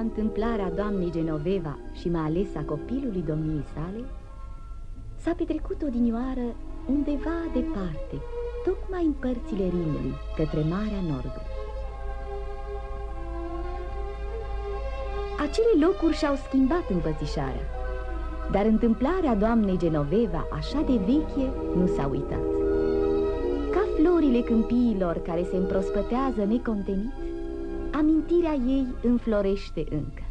minunata întâmplare a doamnei Genoveva și mai ales a copilului domniei sale, s-a petrecut odinioară undeva departe, tocmai în părțile Rinului, către Marea Nordului. Acele locuri și-au schimbat învățișarea, dar întâmplarea doamnei Genoveva, așa de veche, nu s-a uitat. Ca florile câmpiilor care se împrospătează necontenit, amintirea ei înflorește încă.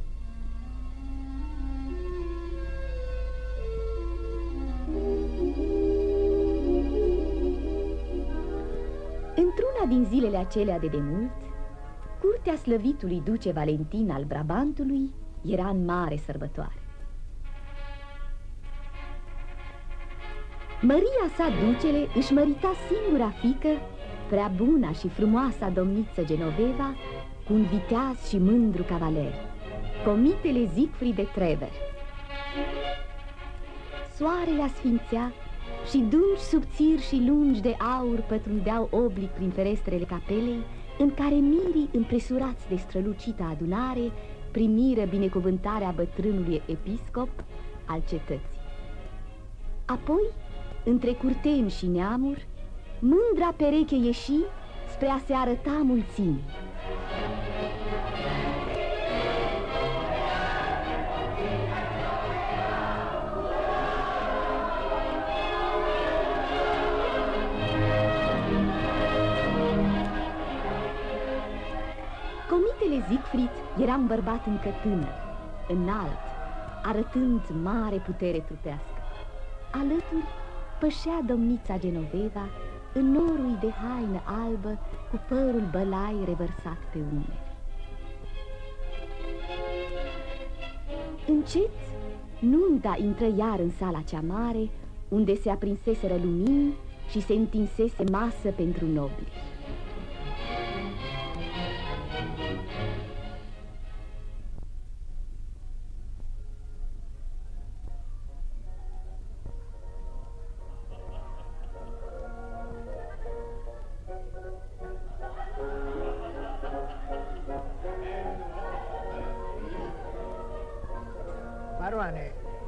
Într-una din zilele acelea de demult, curtea slăvitului duce Valentin al Brabantului era în mare sărbătoare. Maria sa ducele își mărita singura fică, prea buna și frumoasa domniță Genoveva, cu un viteaz și mândru cavaler, comitele Siegfried de Trever. Soarele asfințea și dungi subțiri și lungi de aur pătrundeau oblic prin ferestrele capelei, în care mirii împresurați de strălucita adunare primiră binecuvântarea bătrânului episcop al cetății. Apoi, între curteni și neamuri, mândra pereche ieși spre a se arăta mulțimii. Comitele Siegfried era un bărbat încă tânăr, înalt, arătând mare putere trupească. Alături pășea domnița Genoveva în norul de haină albă cu părul bălai revărsat pe umeri. Încet, nunta intră iar în sala cea mare, unde se aprinseseră lumini și se întinsese masă pentru nobili.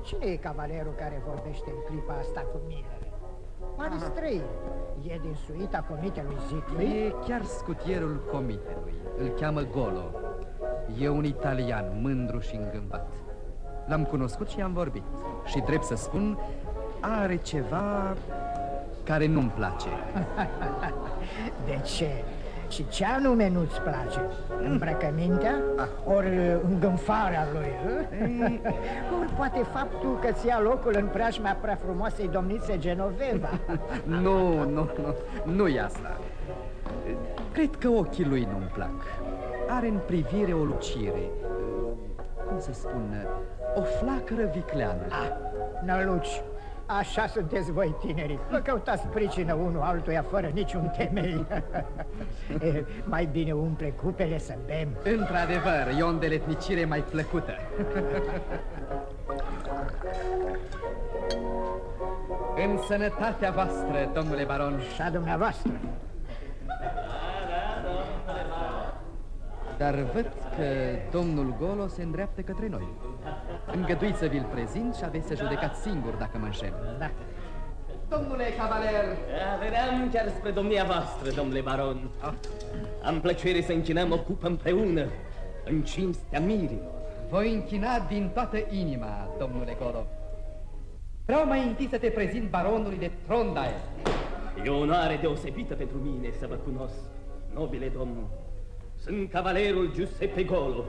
Cine e cavalerul care vorbește în clipa asta cu mine? Pare străin. E din suita comitelui Siegfried? E chiar scutierul comitelui. Îl cheamă Golo. E un italian mândru și îngâmbat. L-am cunoscut și am vorbit. Și drept să spun, are ceva care nu-mi place. De ce? Și ce anume nu-ți place? Îmbrăcămintea? Ori îngânfarea lui? hă? Ori poate faptul că ți ia locul în preajma prea frumoasei domnițe Genoveva? Nu, nu, nu, nu e asta. Cred că ochii lui nu-mi plac. Are în privire o lucire, cum să spun, o flacără vicleană. Ah, năluci, așa sunteți voi tinerii. Vă căutați pricină unul altuia fără niciun temei. E, Mai bine umple cupele să bem. Într-adevăr, e o îndeletnicire mai plăcută. În sănătatea voastră, domnule baron. Și a dumneavoastră. Dar văd că domnul Golo se îndreaptă către noi. Îngăduiți să vi-l prezint și aveți să judecați singur dacă mă înșel. Da. Domnule cavaler! Da, veneam chiar spre domnia voastră, domnule baron. Ah. Am plăcere să închinăm o cupă împreună, în cinstea mirilor. Voi închina din toată inima, domnule Golo. Vreau mai întâi să te prezint baronului de Trondheim. E o onoare deosebită pentru mine să vă cunosc, nobile domn. Sunt cavalerul Giuseppe Golo,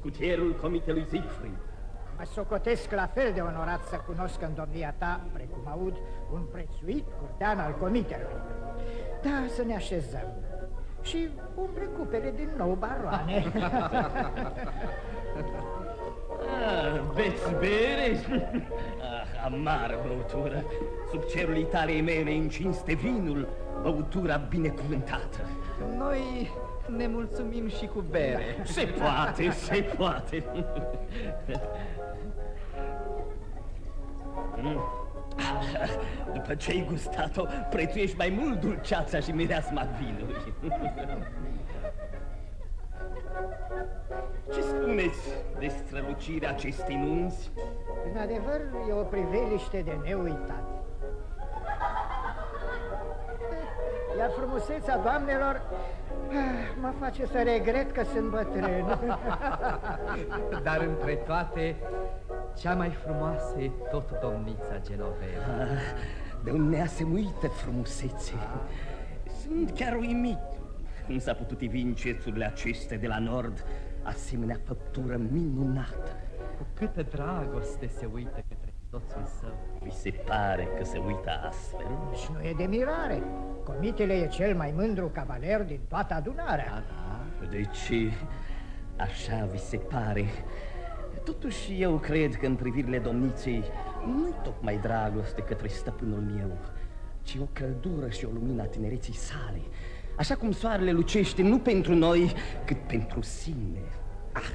scutierul comitelui Siegfried. Mă socotesc la fel de onorat să cunosc în domnia ta, precum aud, un prețuit curtean al comitelui. Da, să ne așezăm. Și umple cupele din nou, baroane. Ah, veți bere? Ah, amară băutură. Sub cerul Italiei mele în cinste vinul, băutura binecuvântată. Noi ne mulțumim și cu bere. Se poate, se poate. Mm. După ce ai gustat-o, prețuiești mai mult dulceața și mireasma vinului. Ce spuneți de strălucirea acestei nunți? În adevăr, e o priveliște de neuitat. Iar frumusețea doamnelor ah, mă face să regret că sunt bătrân. Dar între toate, cea mai frumoasă e tot domnița Genoveva. Ah, de un neasemuită frumusețe. Sunt chiar uimit cum s-a putut ivi încețurile acestea de la nord asemenea făptură minunată. Cu câtă dragoste se uită către soțul său. Mi se pare că se uită astfel. Și nu e de mirare. Comitele e cel mai mândru cavaler din toată adunarea. Da, da. Deci, așa vi se pare. Totuși, eu cred că în privirile domniței nu-i tocmai dragoste către stăpânul meu, ci o căldură și o lumină a tinereții sale, așa cum soarele lucește nu pentru noi, cât pentru sine. Ah,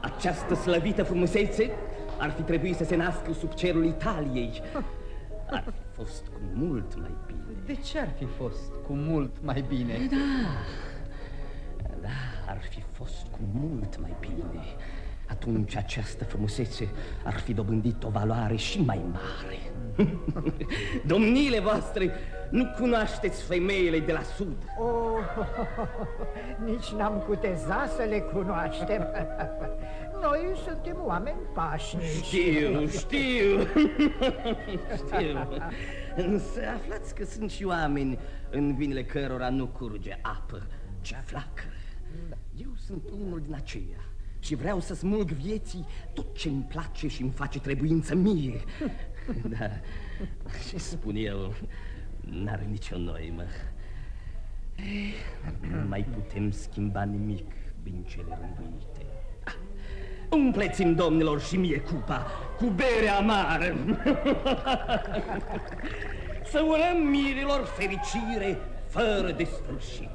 această slăvită frumusețe ar fi trebuit să se nască sub cerul Italiei. Ar fi fost cu mult mai bine. De ce ar fi fost cu mult mai bine? Da, da, ar fi fost cu mult mai bine. Atunci această frumusețe ar fi dobândit o valoare și mai mare. Domnile voastre, nu cunoașteți femeile de la sud. Oh, nici n-am cuteza să le cunoaștem. Noi suntem oameni pașnici. Știu, știu. știu. Însă aflați că sunt și oameni în vinile cărora nu curge apă, ci flacără. Eu sunt unul din aceia și vreau să smulg vieții tot ce îmi place și îmi face trebuință mie. Da, ce spun eu, n-are nicio noimă. Nu mai putem schimba nimic din cele rânduite. Umpleți-mi, domnilor, și mie cupa cu bere amară. Să urăm mirilor fericire fără de sfârșit.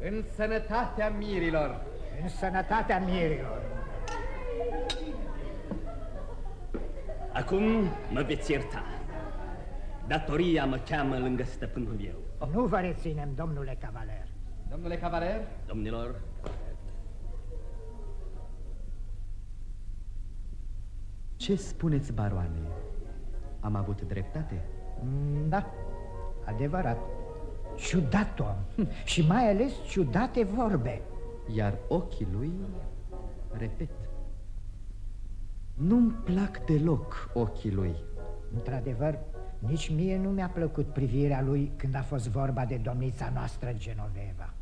În sănătatea mirilor. În sănătatea mirilor. Acum mă veți ierta. Datoria mă cheamă lângă stăpânul meu. Nu vă reținem, domnule cavaler. Domnule cavaler? Domnilor, Ce spuneți, baroane? Am avut dreptate? Mm, Da, adevărat. Ciudat om și mai ales ciudate vorbe. Iar ochii lui, repet, nu-mi plac deloc ochii lui. Într-adevăr, nici mie nu mi-a plăcut privirea lui când a fost vorba de domnița noastră Genoveva.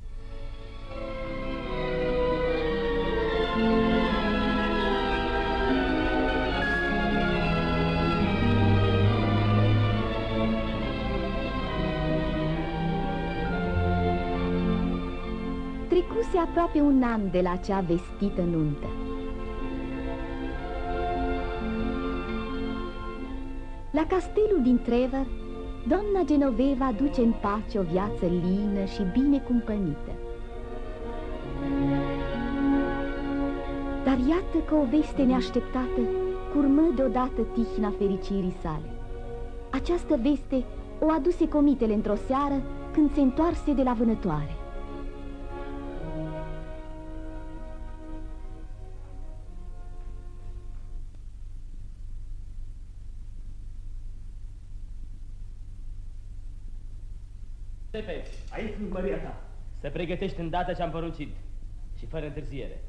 Trecuse aproape un an de la acea vestită nuntă. La castelul din Trevor, doamna Genoveva duce în pace o viață lină și bine cumpănită. Dar iată că o veste neașteptată curmă deodată tihna fericirii sale. Această veste o aduse comitele într-o seară când se întoarse de la vânătoare. Să pregătești îndată ce am poruncit și fără întârziere.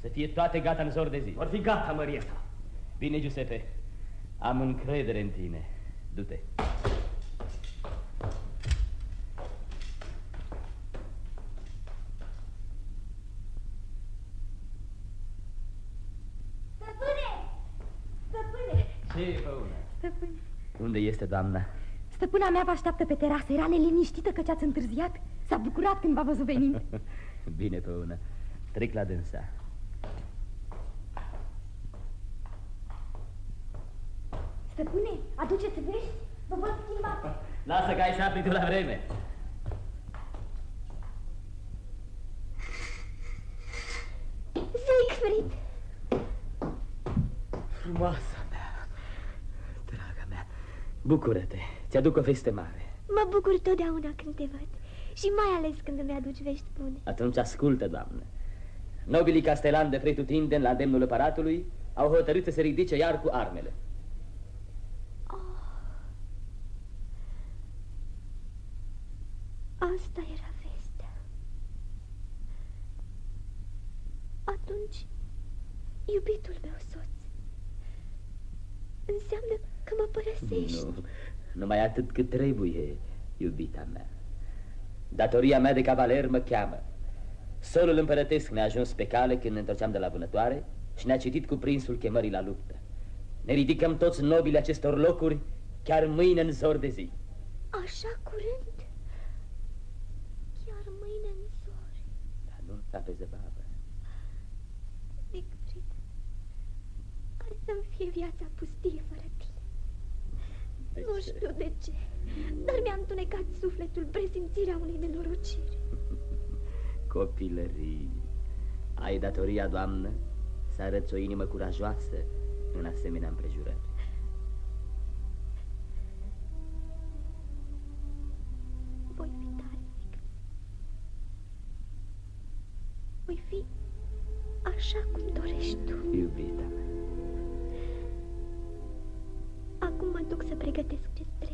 Să fie toate gata în zor de zi. Vor fi gata, măria ta. Bine, Giuseppe. Am încredere în tine. Du-te. Stăpâne! Stăpâne! Ce, Păună? Stăpâne! Unde este doamna? Stăpâna mea vă așteaptă pe terasă. Era neliniștită că ce-ați întârziat. S-a bucurat când v-a văzut venind. Bine, Păună. Trec la dânsa. Stăpâne, aduceți vești? Vă văd schimbat. Lasă că ai să afli tu la vreme. Siegfried! Frumoasa mea, draga mea, bucură-te, ți-aduc o veste mare. Mă bucur totdeauna când te văd. Și mai ales când îmi aduci vești bune. Atunci ascultă, doamnă. Nobilii castelan de pretutindeni la demnul împăratului au hotărât să se ridice iar cu armele. Asta era vestea. Atunci, iubitul meu soț, înseamnă că mă părăsești. Nu, numai atât cât trebuie, iubita mea. Datoria mea de cavaler mă cheamă. Solul împărătesc ne-a ajuns pe cale când ne întorceam de la vânătoare și ne-a citit cu prinsul chemării la luptă. Ne ridicăm toți nobili acestor locuri chiar mâine în zor de zi. Așa curând? Chiar mâine în zori. Dar nu sta pe zăbavă. Siegfried, are să-mi fie viața pustie fără tine. De nu ce? știu de ce, dar mi-a întunecat sufletul presimțirea unei nenorociri. Copilării. Ai datoria, doamnă, să arăți o inimă curajoasă în asemenea împrejurări. Voi fi tare, Siegfried. Voi fi așa cum dorești tu. Iubita mea. Acum mă duc să pregătesc ce trebuie. Hai.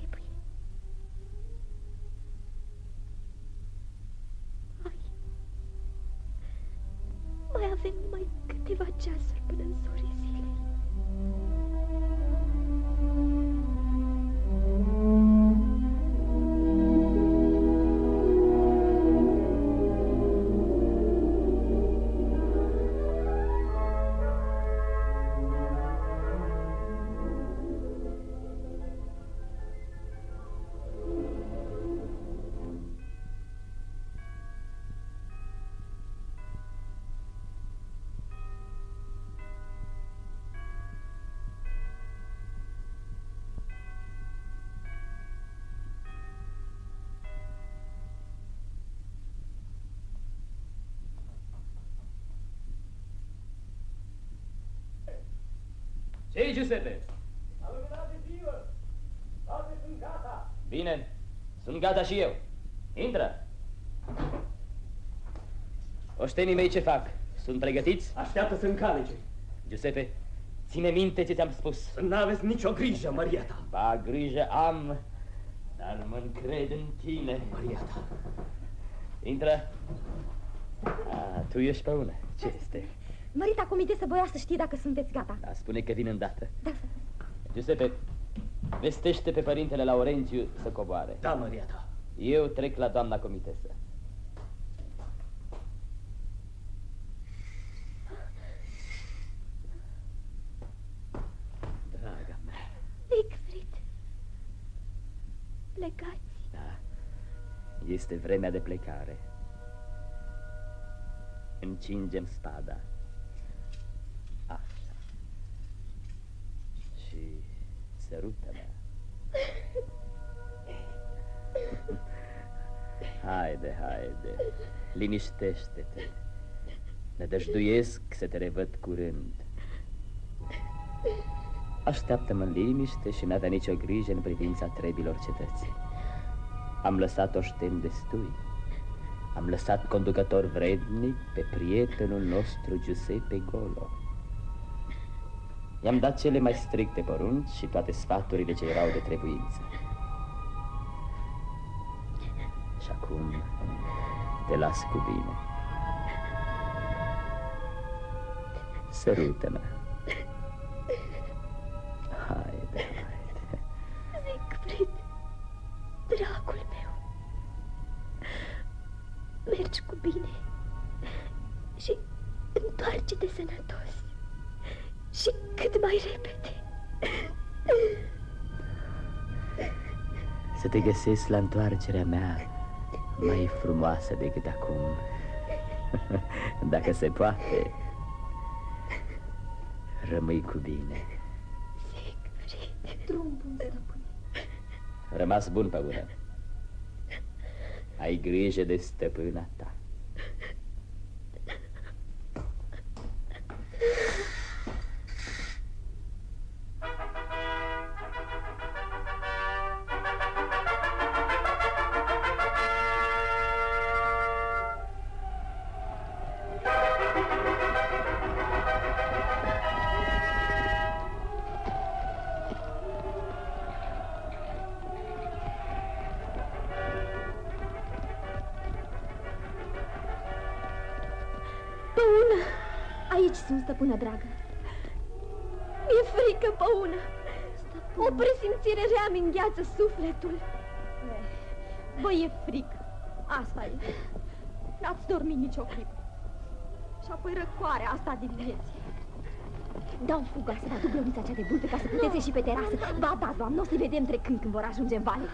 Ce Giuseppe? Bine, sunt gata și eu. Intră! Oștenii mei ce fac? Sunt pregătiți? Așteaptă să încalece. Giuseppe, ține minte ce ți-am spus. Să n-aveți nicio grijă, Maria ta. Ba, grijă am, dar mă încred în tine. Maria ta. Intră. A, tu ești pe una. Ce este? Mărita comitesă voia să știe dacă sunteți gata. Da, spune că vin îndată. Da. Giuseppe, vestește pe părintele Laurențiu să coboare. Da, Maria ta. Eu trec la doamna comitesă. Draga mea, Siegfried, plecați. da, este vremea de plecare. Încingem spada. Așa. Și sărută-mă. Haide, haide, liniștește-te. Nădăjduiesc să te revăd curând. Așteaptă-mă în liniște și n-avea nicio grijă în privința trebilor cetății. Am lăsat oșteni destui. Am lăsat conducător vrednic pe prietenul nostru Giuseppe Golo. I-am dat cele mai stricte porunci și toate sfaturile ce erau de trebuință. Și acum te las cu bine. Sărută-mă. Mai repede. Să te găsesc la întoarcerea mea mai frumoasă decât acum. Dacă se poate, rămâi cu bine. Siegfried, drum bun, stăpâne. Rămas bun pe ură. Ai grijă de stăpâna ta. Rea mi îngheață sufletul. Bă, e frică. Asta e. N-ați dormit nicio clipă. Și apoi răcoarea asta din vieții. Dau fuga să vă aduc glămița cea de bultă ca să puteți ieși pe terasă. Ba da, doamnă, o să vedem trecând când vor ajunge în vale.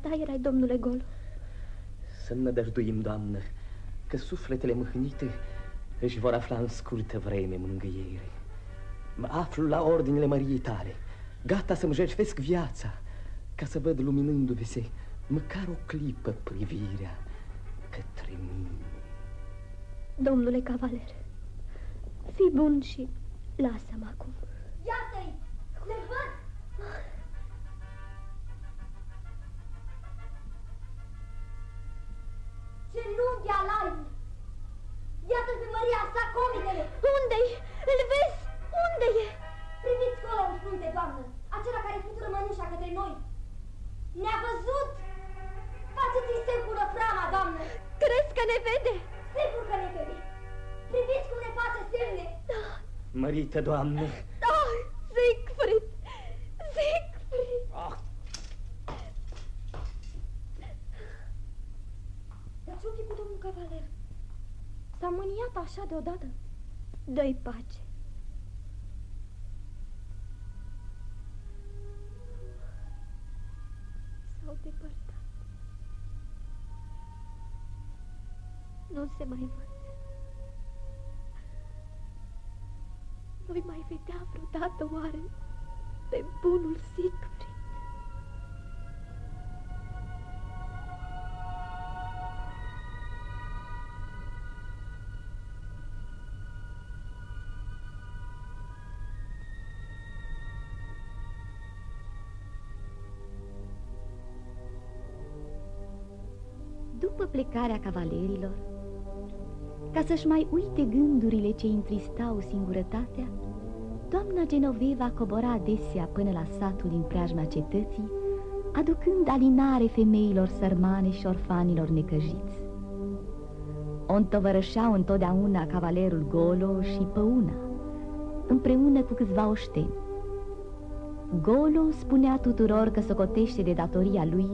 Dumneata erai domnule Gol. să nădăjduim, Doamnă, că sufletele mâhnite își vor afla în scurtă vreme mângâiere. Mă aflu la ordinele măriei tale, gata să-mi jertfesc viața, ca să văd luminându-se măcar o clipă privirea către mine. Domnule cavaler, fii bun și lasă-mă acum. Iată-i! Le văd! Genunchi alai! Iată pe Maria sa comitele! Unde-i? Îl vezi? Unde e? Priviți colo în frunte, doamnă! Acela care futură mănușa către noi! Ne-a văzut! Faceți-i semn cu răframa, doamnă! Crezi că ne vede? Sigur că ne vede! Priviți cum ne face semne! Da, Mărită, Doamnă, da, Siegfried! Siegfried! ah, Dar ce-o fi cu domnul cavaler? S-a mâniat așa deodată. Dă-i pace. S-au depărtat. Nu se mai văd. Voi mai vedea vreodată oare pe bunul Siegfried? Plecarea cavalerilor, ca să-și mai uite gândurile ce întristau singurătatea, doamna Genoveva cobora adesea până la satul din preajma cetății, aducând alinare femeilor sărmane și orfanilor necăjiți. O întovărășeau întotdeauna cavalerul Golo și Păuna, împreună cu câțiva oșteni. Golo spunea tuturor că socotește de datoria lui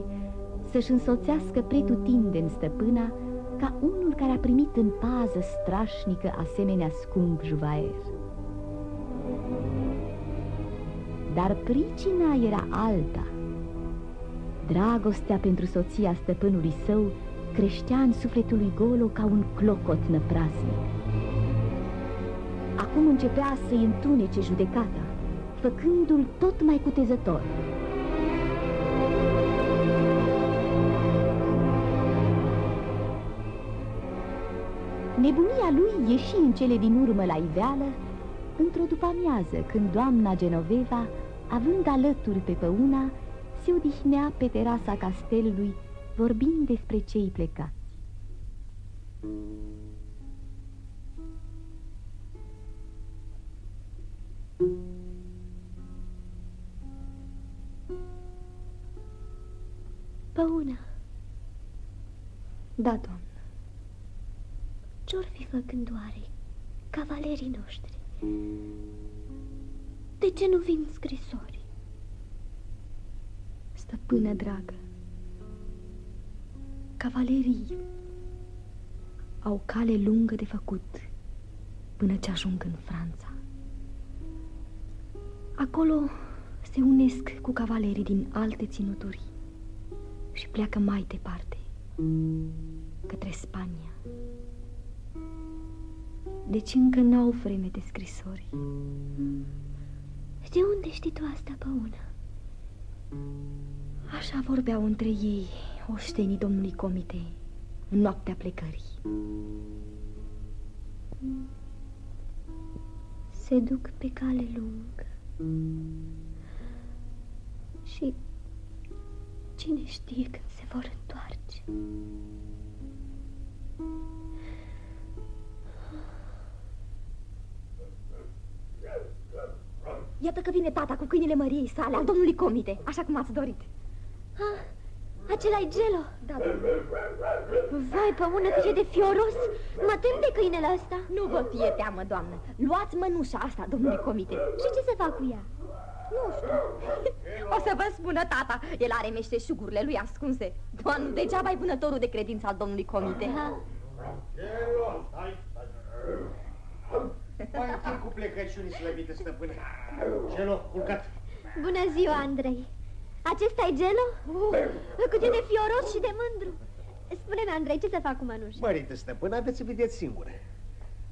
să-și însoțească pretutindeni stăpâna ca unul care a primit în pază strașnică asemenea scump juvaer. Dar pricina era alta. Dragostea pentru soția stăpânului său creștea în sufletul lui Golo ca un clocot năprasnic. Acum începea să-i întunece judecata, făcându-l tot mai cutezător. Nebunia lui ieși în cele din urmă la iveală într-o după-amiază, când doamna Genoveva, având alături pe păuna, se odihnea pe terasa castelului, vorbind despre cei plecați. Păuna. Da, doamnă. Ce-or fi făcând oare cavalerii noștri? De ce nu vin scrisori? Stăpână dragă, cavalerii au cale lungă de făcut până ce ajung în Franța. Acolo se unesc cu cavalerii din alte ținuturi și pleacă mai departe, către Spania. Deci încă n-au vreme de scrisori. De unde știi tu asta, Păuna? Așa vorbeau între ei oștenii domnului comite în noaptea plecării. Se duc pe cale lungă. Și ce Cine știe când se vor întoarce? Iată că vine tata cu câinile măriei sale, al domnului Comite, așa cum ați dorit. Ah, acela e Gelo. Da, Vai, păună, cât e de fioros. Mă tem de câinele ăsta. Nu vă fie teamă, doamnă. Luați mănușa asta, domnului Comite. Și ce să fac cu ea? Nu știu. O să vă spună tata. El are meșteșugurile lui ascunse. Doamne, degeaba ai vânătorul de credință al domnului Comite. Ha. Mai întâi cu plecăciuni slăbite, stăpâne. Gelo, culcat. Bună ziua, Andrei. Acesta e Gelo? Uh, cât e de fioros și de mândru. Spune-mi, Andrei, ce să fac cu mănușa? Mărită, stăpână, aveți să vedeți singură.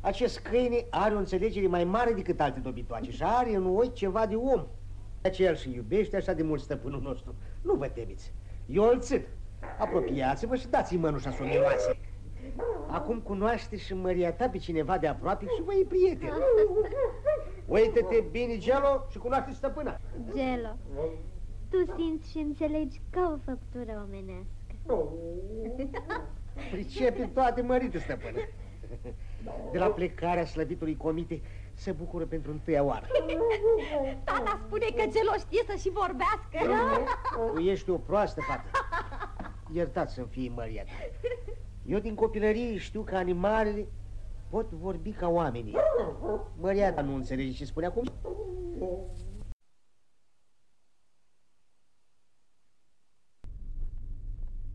Acest câine are o înțelegere mai mare decât alte dobitoace și are în ochi ceva de om. De aceea el și iubește așa de mult stăpânul nostru. Nu vă temeți. Eu îl țin. Apropiați-vă și dați-i mănușa să o miroase. Acum cunoaște și măria ta pe cineva de aproape și vă e prieten. Uită-te bine, Gelo, și cunoaște stăpâna. Gelo, tu simți și înțelegi ca o făptură omenească. Pricepe toate mărite, stăpână. De la plecarea slăbitului comite se bucură pentru întâia oară. Tata spune că Gelo știe să și vorbească. Tu ești o proastă fată. Iertați-mi fie măria ta. Eu din copilărie știu că animalele pot vorbi ca oamenii. Măria ta nu înțelege ce spune acum?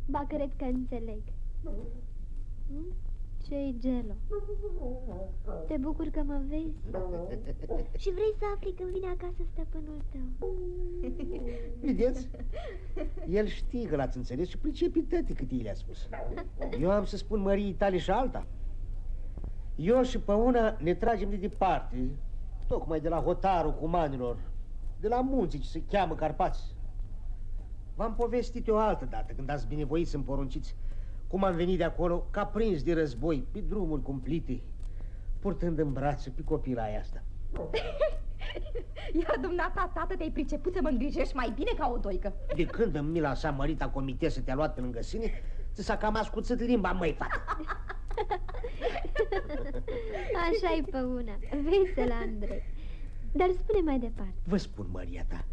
Ba, cred că înțeleg. Hmm? Ce-i Gelo? Te bucur că mă vezi? Și vrei să afli când vine acasă stăpânul tău? Vedeți? El știe că l-ați înțeles și pricepe toate cât i le-a spus. Eu am să spun măriei tale și alta. Eu și pe una ne tragem de departe, tocmai de la hotarul cumanilor, de la munții ce se cheamă Carpați. V-am povestit eu altă dată, când ați binevoit să-mi porunciți cum am venit de acolo, ca prins de război, pe drumuri cumplite, purtând în brațe pe copila aia asta. Iar dumneata, tată, te-ai priceput să mă îngrijești mai bine ca o doică. De când în mila sa mărita comitesă te-a luat pe lângă sine, ți s-a cam ascuțit limba, măi, fată. Așa-i pe una. Vesel, Andrei. Dar spune mai departe. Vă spun, Maria ta,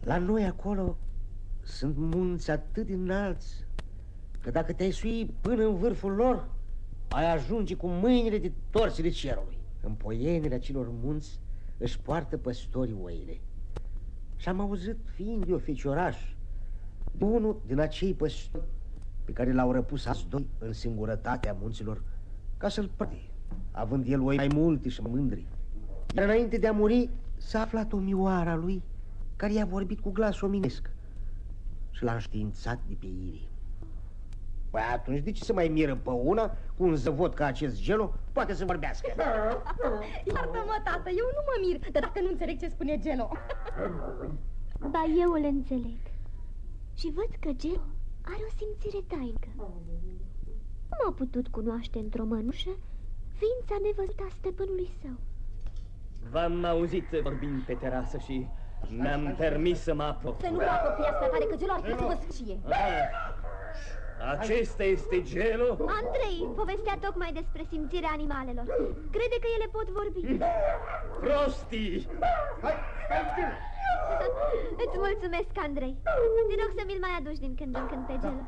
la noi acolo sunt munți atât de înalți că dacă te-ai sui până în vârful lor, ai ajunge cu mâinile de torsile cerului. În poienele acelor munți își poartă păstorii oile. Și am auzit, fiind eu fecioraș, de unul din acei păstori pe care l-au răpus azi doi în singurătatea munților ca să-l prade, având el oi mai multe și mândri. Iar înainte de a muri, s-a aflat o mioara lui care i-a vorbit cu glas ominesc și l-a înștiințat de pe irii. Păi atunci de ce să mai miră pe una cu un zăvot ca acest gelo? Poate să vorbească. Iartă-mă, tată, eu nu mă mir, dar dacă nu înțeleg ce spune Gelo. Ba, eu îl înțeleg. Și văd că Gelo are o simțire tainică. Cum a putut cunoaște într-o mănușă ființa nevăzută a stăpânului său? V-am auzit vorbind pe terasă și mi-am permis să mă apropii. Să nu vă apropiați prea tare, că Gelo ar putea să vă scie. Acesta este Gelo? Andrei povestea tocmai despre simțirea animalelor. Crede că ele pot vorbi. Prostii! Îți mulțumesc, Andrei. Te rog să mi-l mai aduci din când în când pe gel.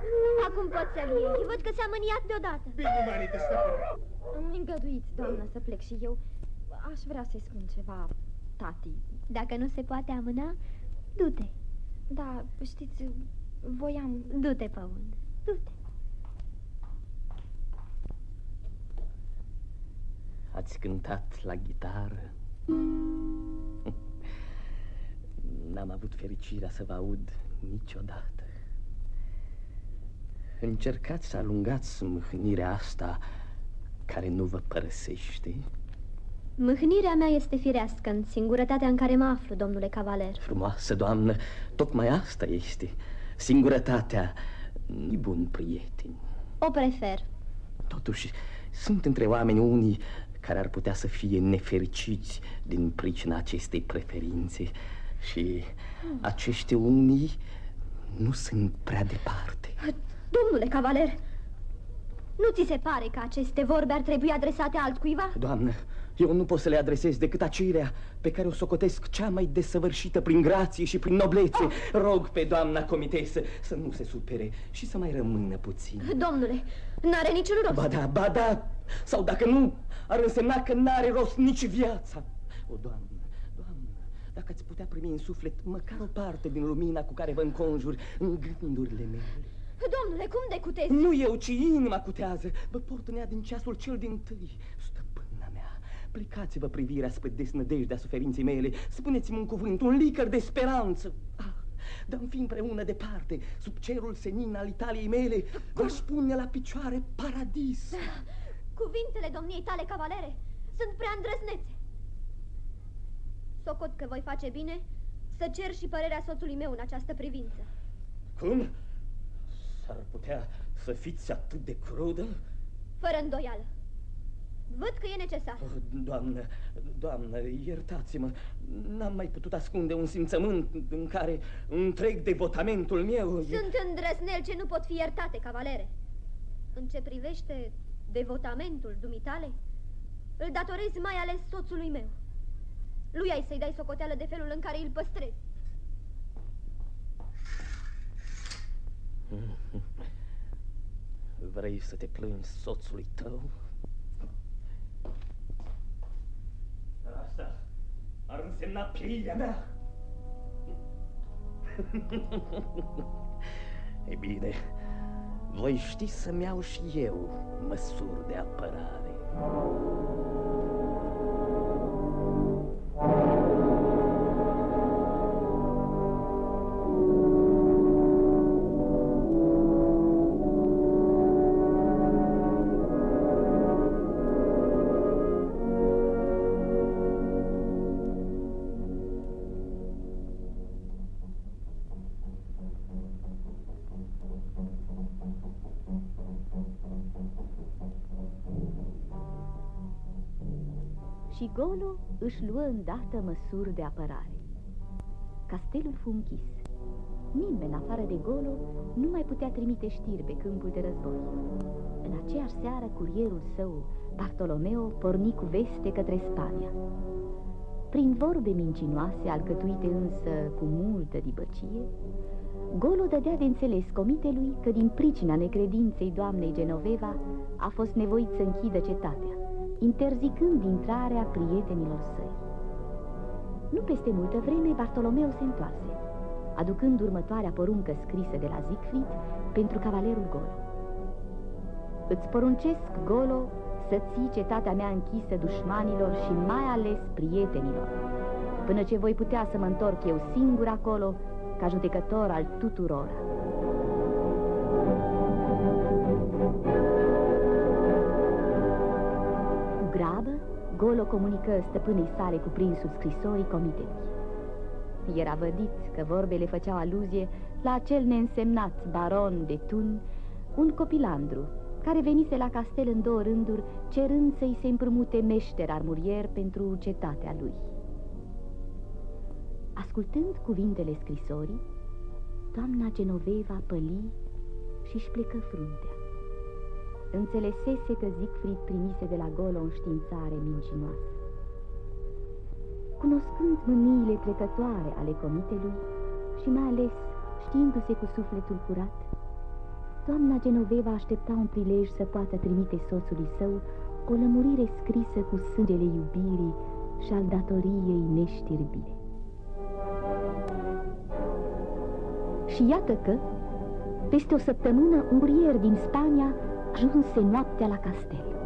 Acum pot să-l iei. Văd că s-a mâniat deodată. Bine, Marite, stăpână. Îmi îngăduiți, doamnă, să plec și eu. Aș vrea să-i spun ceva tati. Dacă nu se poate amâna, du-te. Da, știți, voiam... Du-te, Păun. Du-te. Ați cântat la gitară? N-am avut fericirea să vă aud niciodată. Încercați să alungați mâhnirea asta care nu vă părăsește. Mâhnirea mea este firească în singurătatea în care mă aflu, domnule cavaler. Frumoasă doamnă, tocmai asta este. Singurătatea bun prieteni. O prefer. Totuși, sunt între oameni unii care ar putea să fie nefericiți din pricina acestei preferințe și acești unii nu sunt prea departe. Domnule cavaler, nu ți se pare că aceste vorbe ar trebui adresate altcuiva? Doamnă, eu nu pot să le adresez decât acelea pe care o socotesc cea mai desăvârșită prin grație și prin noblețe. Oh. Rog pe doamna comitesă să nu se supere și să mai rămână puțin. Domnule, n-are niciun rost. Ba da, ba da, sau dacă nu, ar însemna că n-are rost nici viața. O, doamnă, doamnă, dacă ați putea primi în suflet măcar o parte din lumina cu care vă înconjuri în gândurile mele. Domnule, cum de cutezi? Nu eu, ci inima cutează. Vă port în ea din ceasul cel din tâi. Stăpâna mea, plicați-vă privirea spre desnădejdea suferinței mele. Spuneți-mi un cuvânt, un licăr de speranță. Ah, dăm fi împreună departe, sub cerul senin al Italiei mele. Vă spune la picioare paradis. Cuvintele domniei tale, cavalere, sunt prea îndrăznețe. Socot că voi face bine să cer și părerea soțului meu în această privință. Cum? S-ar putea să fiți atât de crudă? Fără îndoială. Văd că e necesar. Oh, doamnă, doamnă, iertați-mă. N-am mai putut ascunde un simțământ în care întreg devotamentul meu... Sunt îndrăznel ce nu pot fi iertate, cavalere. În ce privește devotamentul dumitale, îl datorez mai ales soțului meu. Lui ai să-i dai socoteală de felul în care îl păstrezi. Vrei să te plângi soțului tău? Asta ar însemna pieirea mea. e bine, voi ști să-mi iau și eu măsuri de apărare. Și Golo își luă îndată măsuri de apărare. Castelul fu închis. Nimeni, afară de Golo, nu mai putea trimite știri pe câmpul de război. În aceeași seară, curierul său, Bartolomeo, porni cu veste către Spania. Prin vorbe mincinoase, alcătuite însă cu multă dibăcie, Golo dădea de înțeles comitelui că din pricina necredinței doamnei Genoveva a fost nevoit să închidă cetatea interzicând intrarea prietenilor săi. Nu peste multă vreme, Bartolomeu se întoarse, aducând următoarea poruncă scrisă de la Siegfried pentru cavalerul Golo. Îți poruncesc, Golo, să ții cetatea mea închisă dușmanilor și mai ales prietenilor, până ce voi putea să mă întorc eu singur acolo, ca judecător al tuturor. Grabă, Golo comunică stăpânei sale cu prinsul scrisorii comitei. Era vădit că vorbele făceau aluzie la acel neînsemnat baron de Tun, un copilandru, care venise la castel în două rânduri, cerând să-i se împrumute meșter armurier pentru cetatea lui. Ascultând cuvintele scrisorii, doamna Genoveva păli și-și plecă fruntea. Înțelesese că Siegfried primise de la Golo o înștiințare mincinoasă. Cunoscând mâniile trecătoare ale comitelui și mai ales știindu-se cu sufletul curat, doamna Genoveva aștepta un prilej să poată trimite soțului său o lămurire scrisă cu sângele iubirii și al datoriei neștirbile. Și iată că, peste o săptămână, un curier din Spania ajunse noaptea la castel.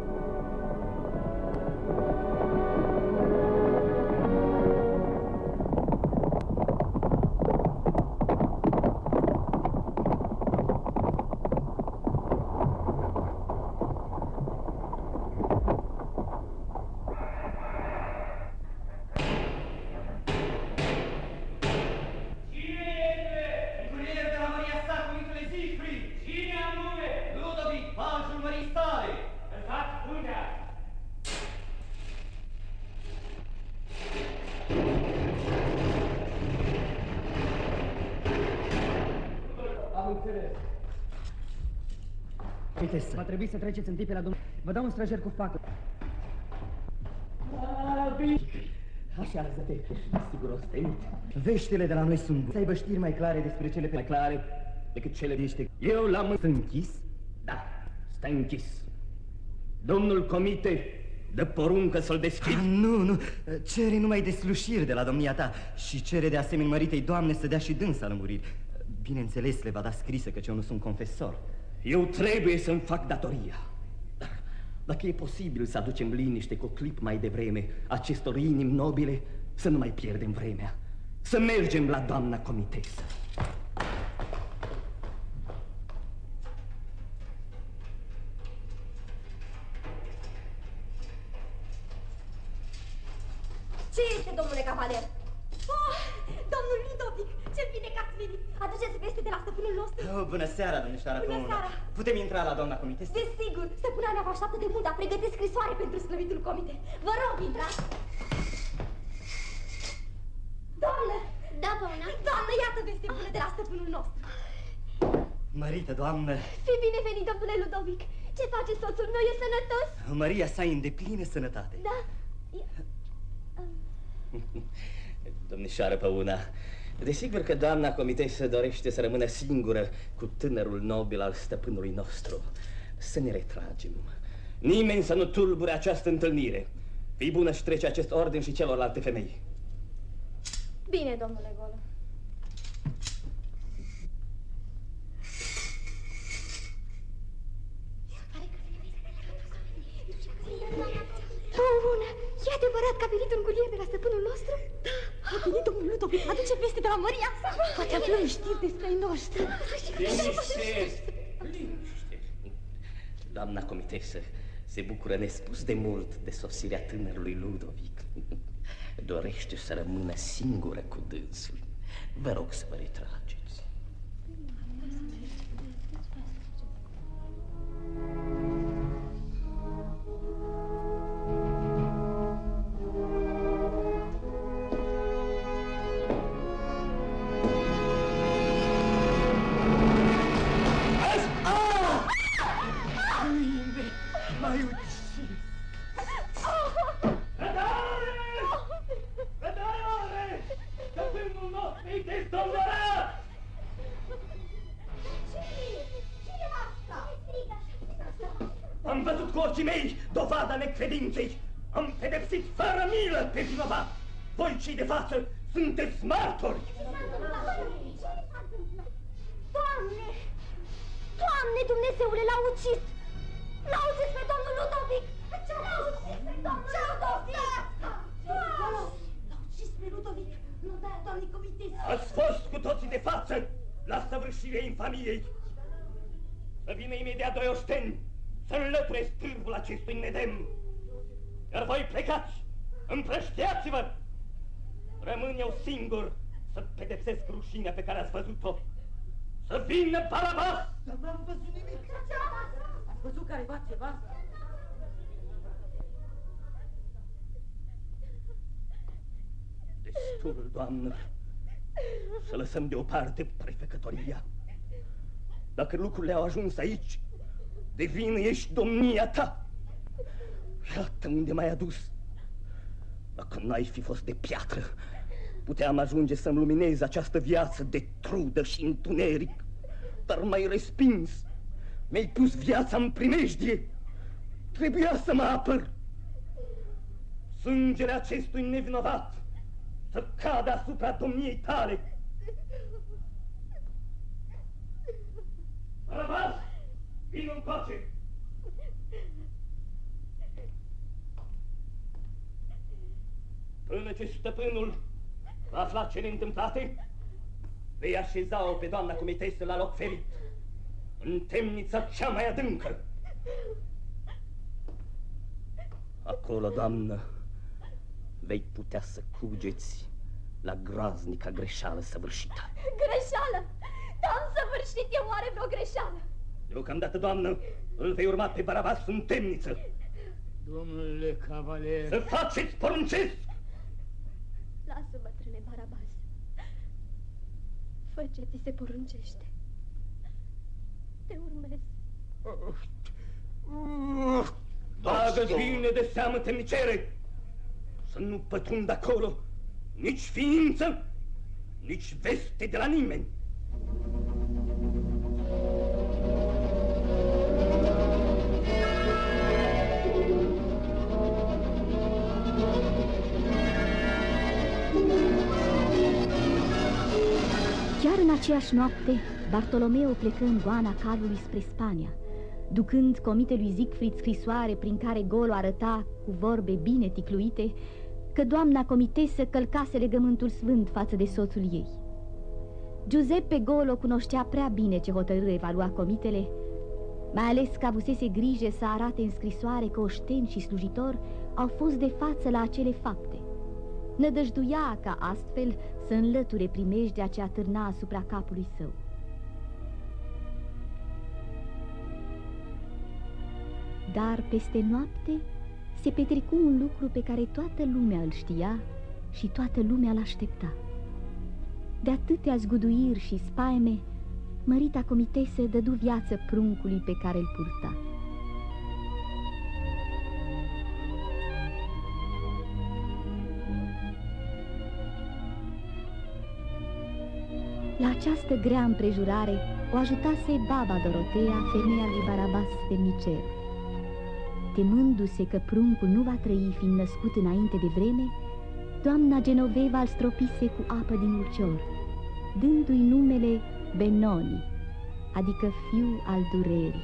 Trebui să treceți în tipe la domnul. Vă dau un strajer cu faclă. Așează-te, sigur o stent. Veștile de la noi sunt bune. Să aibă știri mai clare despre cele pe... Mai clare decât cele de Eu l-am închis? Da, stai închis. Domnul comite dă poruncă să-l deschid? Ah, nu, nu, cere numai deslușiri de la domnia ta și cere de asemenea măritei doamne să dea și dânsa lămuriri. Bineînțeles, le va da scrisă că eu nu sunt confesor. Eu trebuie să-mi fac datoria. Dacă e posibil să aducem liniște cu o clip mai devreme acestor inimi nobile, să nu mai pierdem vremea. Să mergem la doamna comitesă. Ce este, domnule cavaler? Oh, domnul Ludovic, ce bine că ați venit! Aduceți veste de la stăpânul nostru? Oh, bună seara, domnișoara Bună Pomona. seara! Putem intra la doamna comitesă? Desigur, stăpâna mea vă așteaptă de mult, dar pregătesc scrisoare pentru slăvitul comite. Vă rog, intrați! Doamnă! Da, Pauna? Doamnă, iată veste bună de la stăpânul nostru! Mărită, doamnă, Fi binevenit, domnule Ludovic! Ce face soțul meu? E sănătos? Maria sa e în deplină sănătate. Da? Domnișoară Păuna, desigur că doamna comitesă dorește să rămână singură cu tânărul nobil al stăpânului nostru. Să ne retragem. Nimeni să nu tulbure această întâlnire. Fii bună și trece acest ordin și celorlalte femei. Bine, domnule Golo. Pauna, e adevărat că a venit un curier de la stăpânul nostru? Da. A venit domnul Ludovic, aduce veste de la Maria sa. Poate aflăm știri despre ai noștri. Liniște! Liniște! Doamna comitesă se bucură nespus de mult de sosirea tânărului Ludovic. Dorește să rămână singură cu dânsul. Vă rog să vă retrageți. Mai lăsăm deoparte prefecătoria. Dacă lucrurile au ajuns aici, de vină ești domnia ta. Iată unde m-ai adus. Dacă n-ai fi fost de piatră, puteam ajunge să-mi luminez această viață de trudă și întuneric. Dar m-ai respins. Mi-ai pus viața în primejdie. Trebuia să mă apăr. Sângele acestui nevinovat să cadă asupra domniei tale. Barabas, vino încoace! Până ce stăpânul va afla cele întâmplate, vei așeza-o pe doamna comitesă la loc ferit, în temnița cea mai adâncă. Acolo, doamnă, vei putea să cugeți la groaznica greșeală săvârșită. Greșeală! N-am săvârșit eu oare vreo greșeală? Deocamdată, doamnă, îl vei urma pe Barabas în temniță. Domnule cavaler... Să faceți poruncesc! Lasă, bătrâne Barabas. Fă ce ți se poruncește. Te urmez. Bagă bine de seamă, temnicere, să nu pătrund acolo nici ființă, nici veste de la nimeni. Aceeași noapte, Bartolomeo plecă în goana calului spre Spania, ducând comitelui Siegfried scrisoare prin care Golo arăta, cu vorbe bine ticluite, că doamna comitesă călcase legământul sfânt față de soțul ei. Giuseppe Golo cunoștea prea bine ce hotărâre va lua comitele, mai ales că avusese grijă să arate în scrisoare că oșteni și slujitor au fost de față la acele fapte. Nădăjduia ca astfel să înlăture primejdea ce atârna asupra capului său. Dar peste noapte se petrecu un lucru pe care toată lumea îl știa și toată lumea îl aștepta. De atâtea zguduiri și spaime, mărita comitesă dădu viață pruncului pe care îl purta. La această grea împrejurare o ajutase baba Dorotea, femeia lui Barabas temnicer. Temându-se că pruncul nu va trăi fiind născut înainte de vreme, doamna Genoveva îl stropise cu apă din urcior, dându-i numele Benoni, adică fiu al durerii.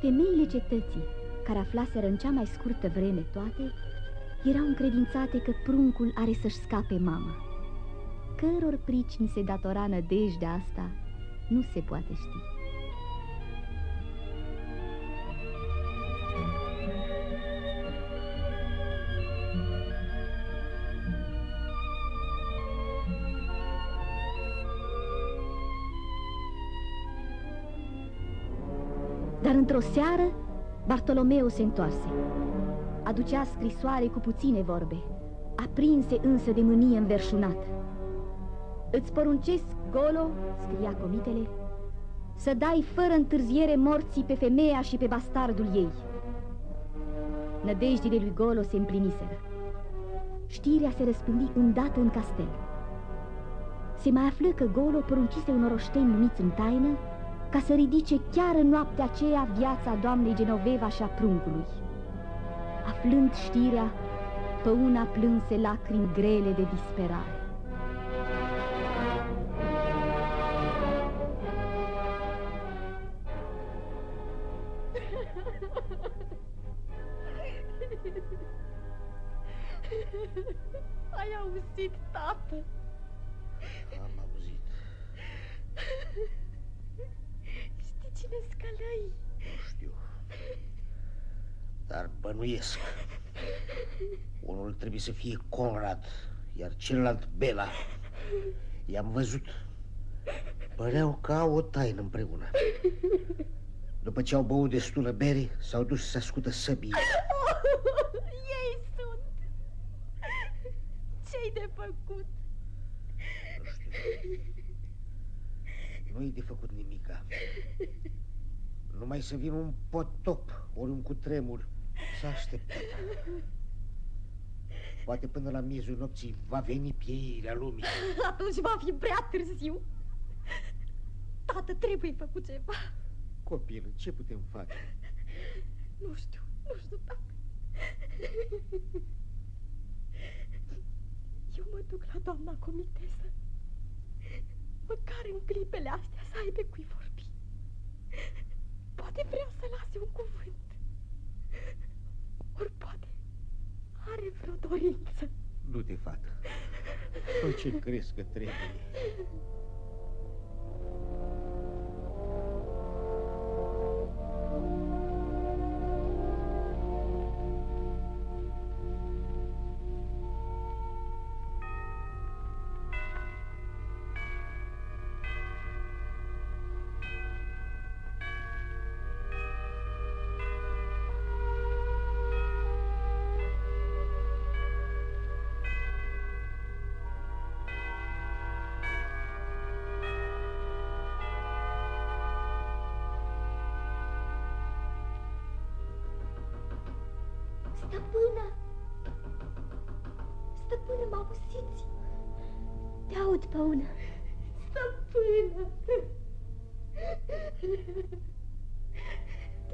Femeile cetății, care aflaseră în cea mai scurtă vreme toate, erau încredințate că pruncul are să-și scape mama. Căror pricini se datora nădejdea asta, nu se poate ști. Dar într-o seară, Bartolomeu se întoarse. Aducea scrisoare cu puține vorbe, aprinse însă de mânie înverșunată. Îți poruncesc, Golo, scria comitele, să dai fără întârziere morții pe femeia și pe bastardul ei. Nădejdile lui Golo se împliniseră. Știrea se răspândi îndată în castel. Se mai află că Golo poruncise unor oșteni numiți în taină ca să ridice chiar în noaptea aceea viața doamnei Genoveva și a pruncului. Aflând știrea, pe una plânse lacrimi grele de disperare. Să fie Conrad, iar celălalt Bela. I-am văzut. Păreau că au o taină împreună. După ce au băut destulă bere, s-au dus să ascută săbii. Ei sunt! Ce-i de făcut? Nu știu. Nu-i de făcut nimica. Numai să vină un potop, ori un cutremur, să așteptăm. Poate până la miezul nopții va veni pieirea lumii. Atunci va fi prea târziu. Tată, trebuie făcut ceva. Copilă, ce putem face? Nu știu, nu știu, tată. Eu mă duc la doamna comitesă. Măcar în clipele astea să aibă cui vorbi. Poate vrea să lase un cuvânt. Ori poate are vreo dorință. Du-te, fată. Fă ce crezi că trebuie. Stăpână! Stăpână, mă auziți? Te aud, Păună. Stăpână!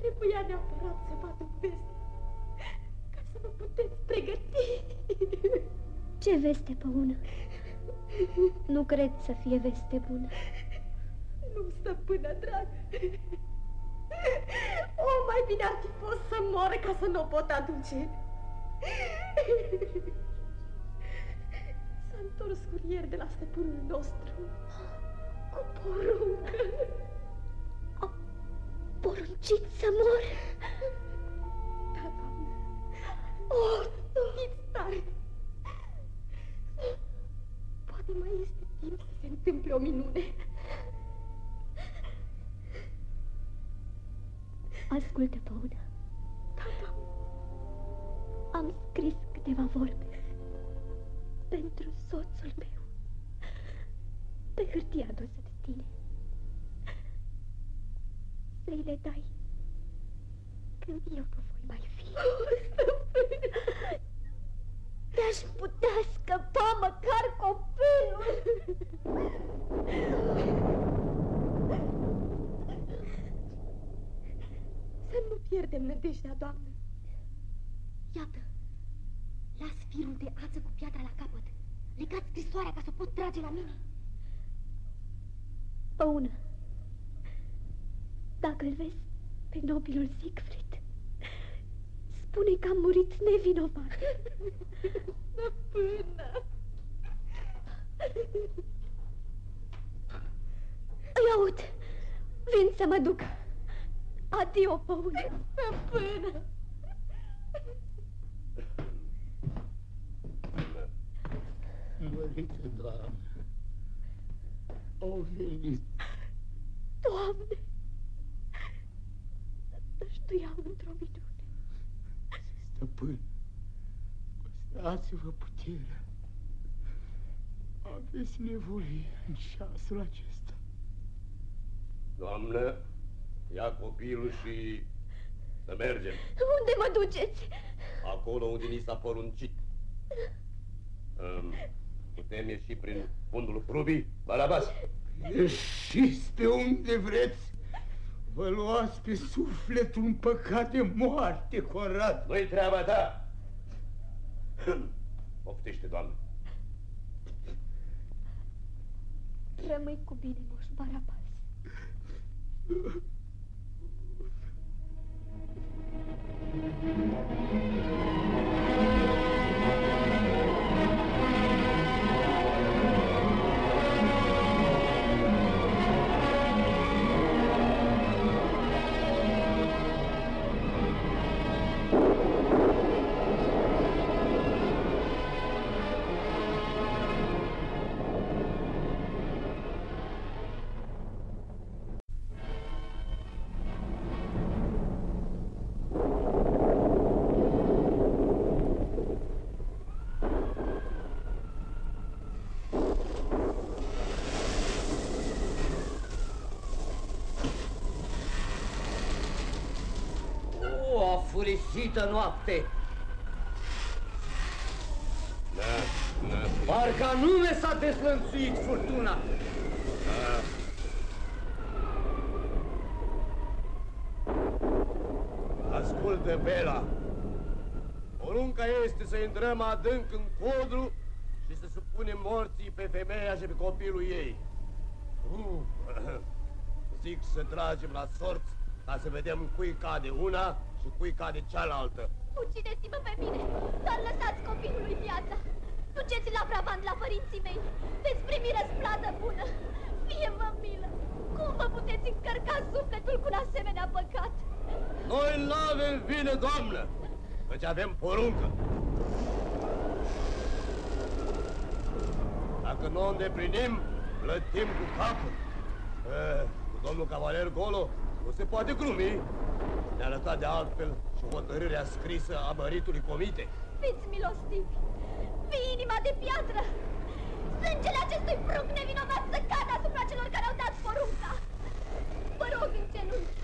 Trebuia neapărat să vă aduc veste ca să vă puteți pregăti. Ce veste, Păună? Nu cred să fie veste bună. Nu, stăpână dragă. O, mai bine ar fi fost să mor ca să nu o pot aduce. S-a întors curier de la stăpânul nostru cu poruncă. A poruncit să mor? Da, doamnă. Oh, fiți tare. Poate mai este timp să se întâmple o minune. Ascultă, Păună. Da, doamnă. Am scris câteva vorbe pentru soțul meu pe hârtia adusă de tine. Să-i le dai când eu nu voi mai fi. Te-aș putea scăpa măcar copilul. Să nu pierdem nădejdea, doamnă. Iată, las firul de ață cu piatra la capăt. Legați scrisoarea ca să o pot trage la mine. Păună, dacă îl vezi pe nobilul Siegfried, spune că am murit nevinovat. Stăpână! Îi aud! Vin să mă duc! Adio, Păună! Stăpână! Mărită, Doamne, o venit. Doamne! Știam într-o minune. Stăpân, păstrați-vă puterea. Aveți nevoie în ceasul acesta. Doamnă, ia copilul și să mergem. Unde mă duceți? Acolo unde ni s-a poruncit. Um, putem ieși prin fundul prubii, Barabas? Ieșiți pe unde vreți. Vă luați pe sufletul un păcat de moarte, Conrad. Nu-i treaba ta. Poftește, doamnă. Rămâi cu bine, moș Barabas. Furisită noapte! Da, da. Parcă anume s-a deslănțuit furtuna. Da. Ascultă, Bela. Porunca este să intrăm adânc în codru și să supunem morții pe femeia și pe copilul ei. Uh, zic să tragem la sorți ca să vedem cui cade una și cui cade cealaltă. Ucideți-mă pe mine, dar lăsați copilului viața. Duceți-l la Brabant la părinții mei. Veți primi răsplată bună. Fie-vă milă. Cum vă puteți încărca sufletul cu un asemenea păcat? Noi nu avem vină, doamnă, căci avem poruncă. Dacă nu o îndeplinim, plătim cu capul. Eh, cu domnul cavaler Golo nu se poate glumi. Ne-a arătat de altfel și hotărârea scrisă a măritului comite. Fiți milostivi! Fii inima de piatră! Sângele acestui prunc nevinovat să cadă asupra celor care au dat porunca! Vă rog în genunchi,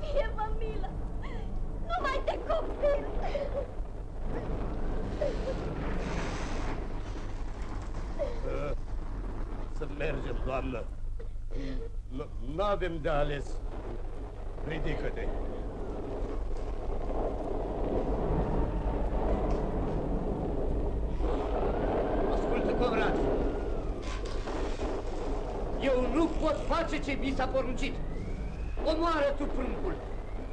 fie-vă milă! Nu mai de copil! Să mergem, doamnă! N-avem de ales. Ridică-te. Ascultă, comrade. Eu nu pot face ce mi s-a poruncit. Omoară tu pruncul.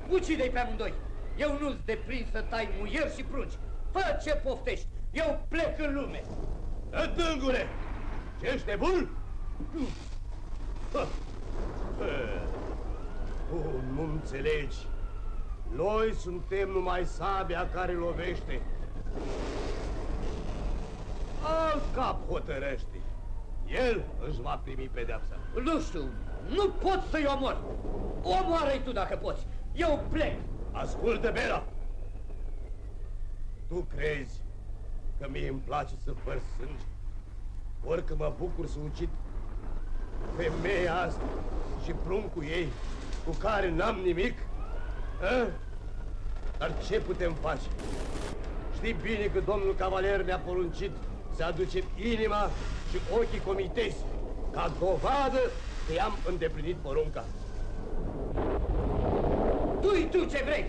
Ucide-i pe amândoi. Eu nu-ți deprind să tai muier și prunci. Fă ce poftești. Eu plec în lume. Dângule! Ești nebun? Tu nu înțelegi. Noi suntem numai sabia care lovește. Alt cap hotărăște. El își va primi pedeapsa. Nu știu, nu pot să-i omor. Omoară-i tu dacă poți. Eu plec. Ascultă, Bela. Tu crezi că mie îmi place să făr sânge? Ori că mă bucur să ucid femeia asta și pruncul ei, cu care n-am nimic? A? Dar ce putem face? Știi bine că domnul cavaler ne-a poruncit să aducem inima și ochii comitesi, ca dovadă că i-am îndeplinit porunca. Tu-i tu ce vrei!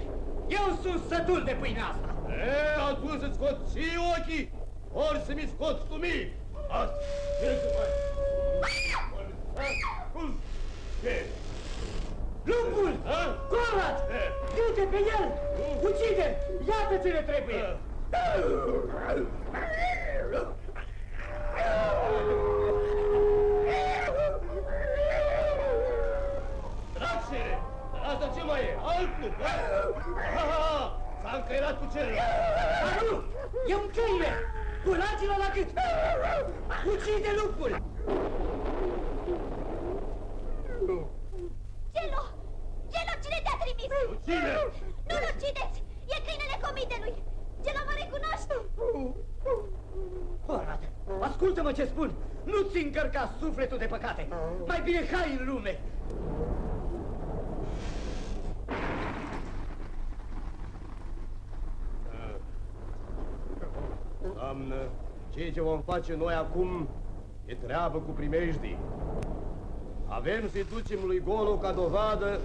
Eu sunt sătul de pâine asta! E, atunci să-ți scot și ochii, ori să mi scoți tu mii! Asta, ce să faci? Cum? Ce? Lupul! Conrad! Du-te pe el! Ucide! Iată ce ne trebuie! Draxere! Asta ce mai e? Altul? S-a încăierat cu cerul. Dar nu! E un câine! Culați-l la gât! Ucide lupul! Gelo! Gelo, cine te-a trimis? Cine? Nu-l ucideți! E câinele comitelui! Gelo mă recunoaște! Conrad, ascultă-mă ce spun! Nu-ți încărca sufletul de păcate! Mai bine hai în lume! Doamnă, ceea ce vom face noi acum e treabă cu primejdii. Avem să-i ducem lui Golo ca dovadă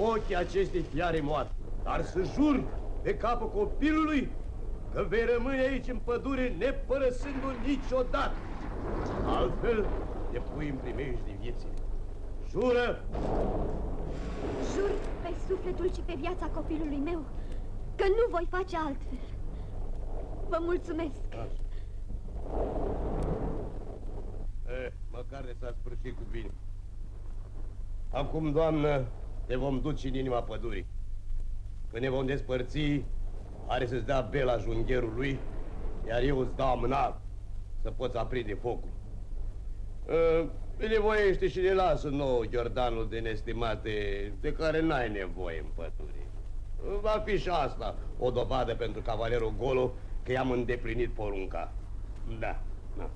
ochii acestei fiare moarte. Dar să jur pe capul copilului că vei rămâne aici în pădure nepărăsându-l niciodată. Altfel te pui în primejdii vieții. Jură! Jur pe sufletul și pe viața copilului meu că nu voi face altfel. Vă mulțumesc. Eh, măcar de s-a sfârșit cu bine. Acum, doamnă, te vom duce în inima pădurii. Când ne vom despărți, are să-ți dea bela jungherul lui, iar eu îți dau mâna să poți aprinde focul. Uh, Binevoiește și ne lasă nouă Jordanul de nestimate de care n-ai nevoie în pădure. Uh, Va fi și asta o dovadă pentru cavalerul Golo că i-am îndeplinit porunca. Da, da.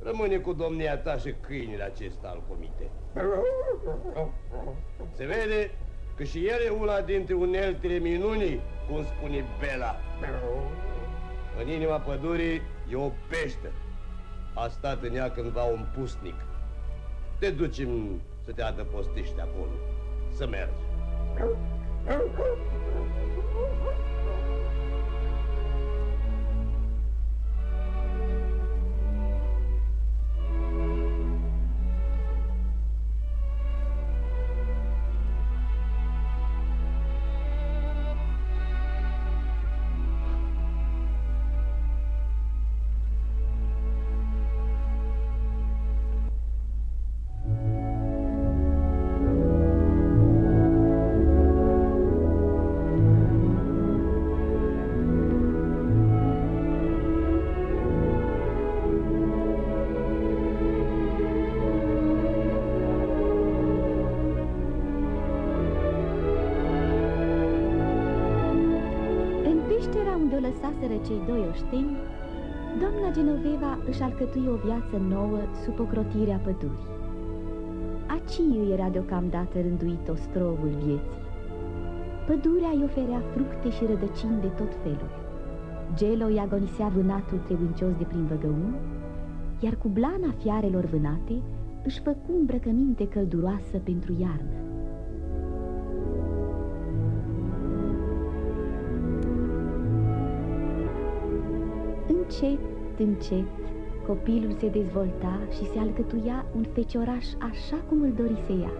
Uh, Rămâne cu domnia ta și câinile acesta al comite. Se vede că și el e una dintre uneltele minunii, cum spune Bela. În inima pădurii e o pește. A stat în ea cândva un pusnic. Te ducem să te adăpostești acolo, să mergi. Cei doi oșteni, doamna Genoveva își alcătui o viață nouă sub ocrotirea pădurii. Aci îi era deocamdată rânduit ostrovul vieții. Pădurea îi oferea fructe și rădăcini de tot felul. Gelo îi agonisea vânatul trebuincios de prin văgăun iar cu blana fiarelor vânate își făcu îmbrăcăminte călduroasă pentru iarnă. Încet, încet, copilul se dezvolta și se alcătuia un fecioraș așa cum îl dorise ea.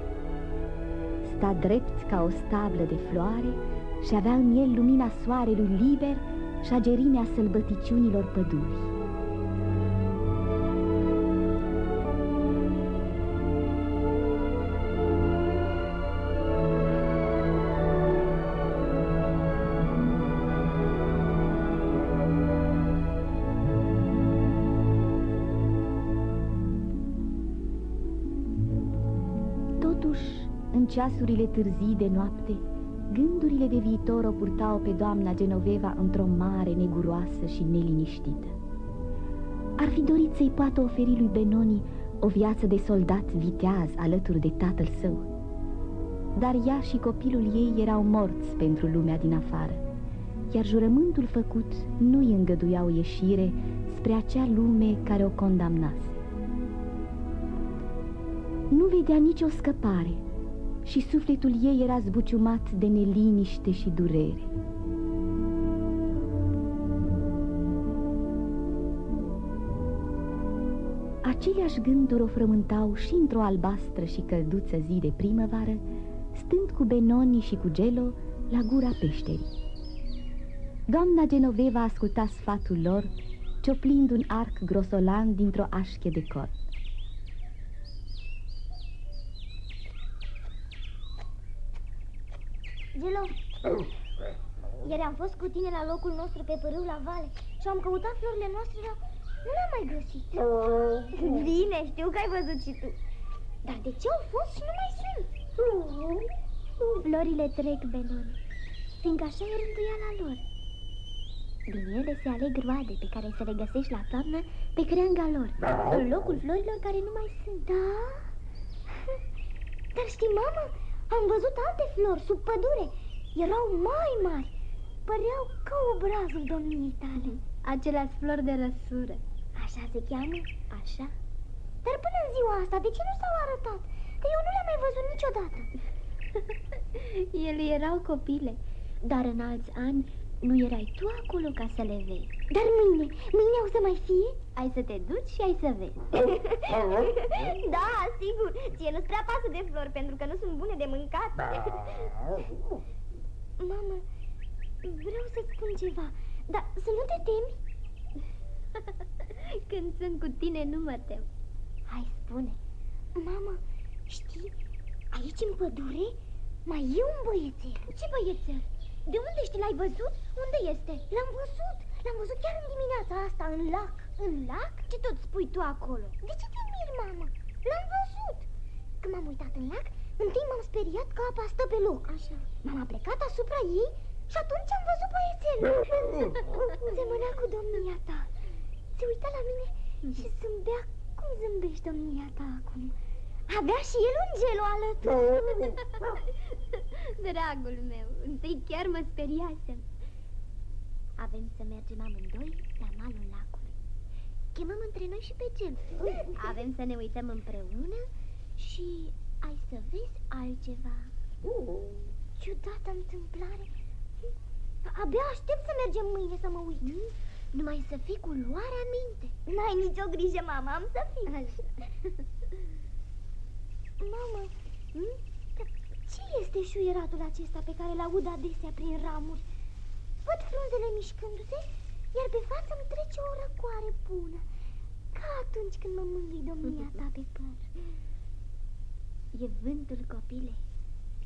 Sta drept ca o stablă de floare și avea în el lumina soarelui liber și agerimea sălbăticiunilor pădurii. Ceasurile târzii de noapte, gândurile de viitor o purtau pe doamna Genoveva într-o mare neguroasă și neliniștită. Ar fi dorit să-i poată oferi lui Benoni o viață de soldat viteaz alături de tatăl său. Dar ea și copilul ei erau morți pentru lumea din afară, iar jurământul făcut nu îi îngăduiau ieșire spre acea lume care o condamnase. Nu vedea nicio scăpare și sufletul ei era zbuciumat de neliniște și durere. Aceleași gânduri o frământau și într-o albastră și călduță zi de primăvară, stând cu Benoni și cu Gelo la gura peșterii. Doamna Genoveva asculta sfatul lor, cioplind un arc grosolan dintr-o așche de corp. Gelo, ieri am fost cu tine la locul nostru pe părâu la vale și am căutat florile noastre, dar nu le-am mai găsit. Bine, știu că ai văzut și tu. Dar de ce au fost și nu mai sunt? Florile trec, Benon, fiindcă așa e rânduiala lor. Din ele se aleg roade pe care să le găsești la toamnă pe creanga lor, în locul florilor care nu mai sunt. Da? Dar știi, mamă, am văzut alte flori sub pădure. Erau mai mari. Păreau ca obrazul domniei tale. Aceleași flori de răsură. Așa se cheamă? Așa. Dar până în ziua asta, de ce nu s-au arătat? Că eu nu le-am mai văzut niciodată. Ele erau copile, dar în alți ani nu erai tu acolo ca să le vezi. Dar mâine, mâine o să mai fie? Ai să te duci și ai să vezi. da, sigur. Ție nu-ți prea pasă de flori pentru că nu sunt bune de mâncat. Mamă, vreau să-ți spun ceva, dar să nu te temi? Când sunt cu tine, nu mă tem. Hai, spune. Mama, știi, aici în pădure mai e un băiețel. Ce băiețel? De unde știi? L-ai văzut? Unde este? L-am văzut. L-am văzut chiar în dimineața asta, în lac. În lac? Ce tot spui tu acolo? De ce te miri, mamă? L-am văzut. Când m-am uitat în lac, întâi m-am speriat că apa stă pe loc. Așa. M-am plecat asupra ei și atunci am văzut băiețelul. Semăna cu domnia ta. Se uita la mine și zâmbea cum zâmbești domnia ta acum. Avea și el un gelo alături. Dragul meu, întâi chiar mă speriasem. Avem să mergem amândoi la malul lacului. Chemăm între noi și pe cel. Avem să ne uităm împreună și ai să vezi altceva. Ciudată întâmplare. Abia aștept să mergem mâine să mă uit. Mm? Numai să fii cu luarea minte. N-ai nicio grijă, mama, am să fiu. Așa. Mamă, hm? ce este șuieratul acesta pe care l-aud adesea prin ramuri? Văd frunzele mișcându-se, iar pe față îmi trece o răcoare bună, ca atunci când mă mângâi domnia ta pe păr. E vântul copile,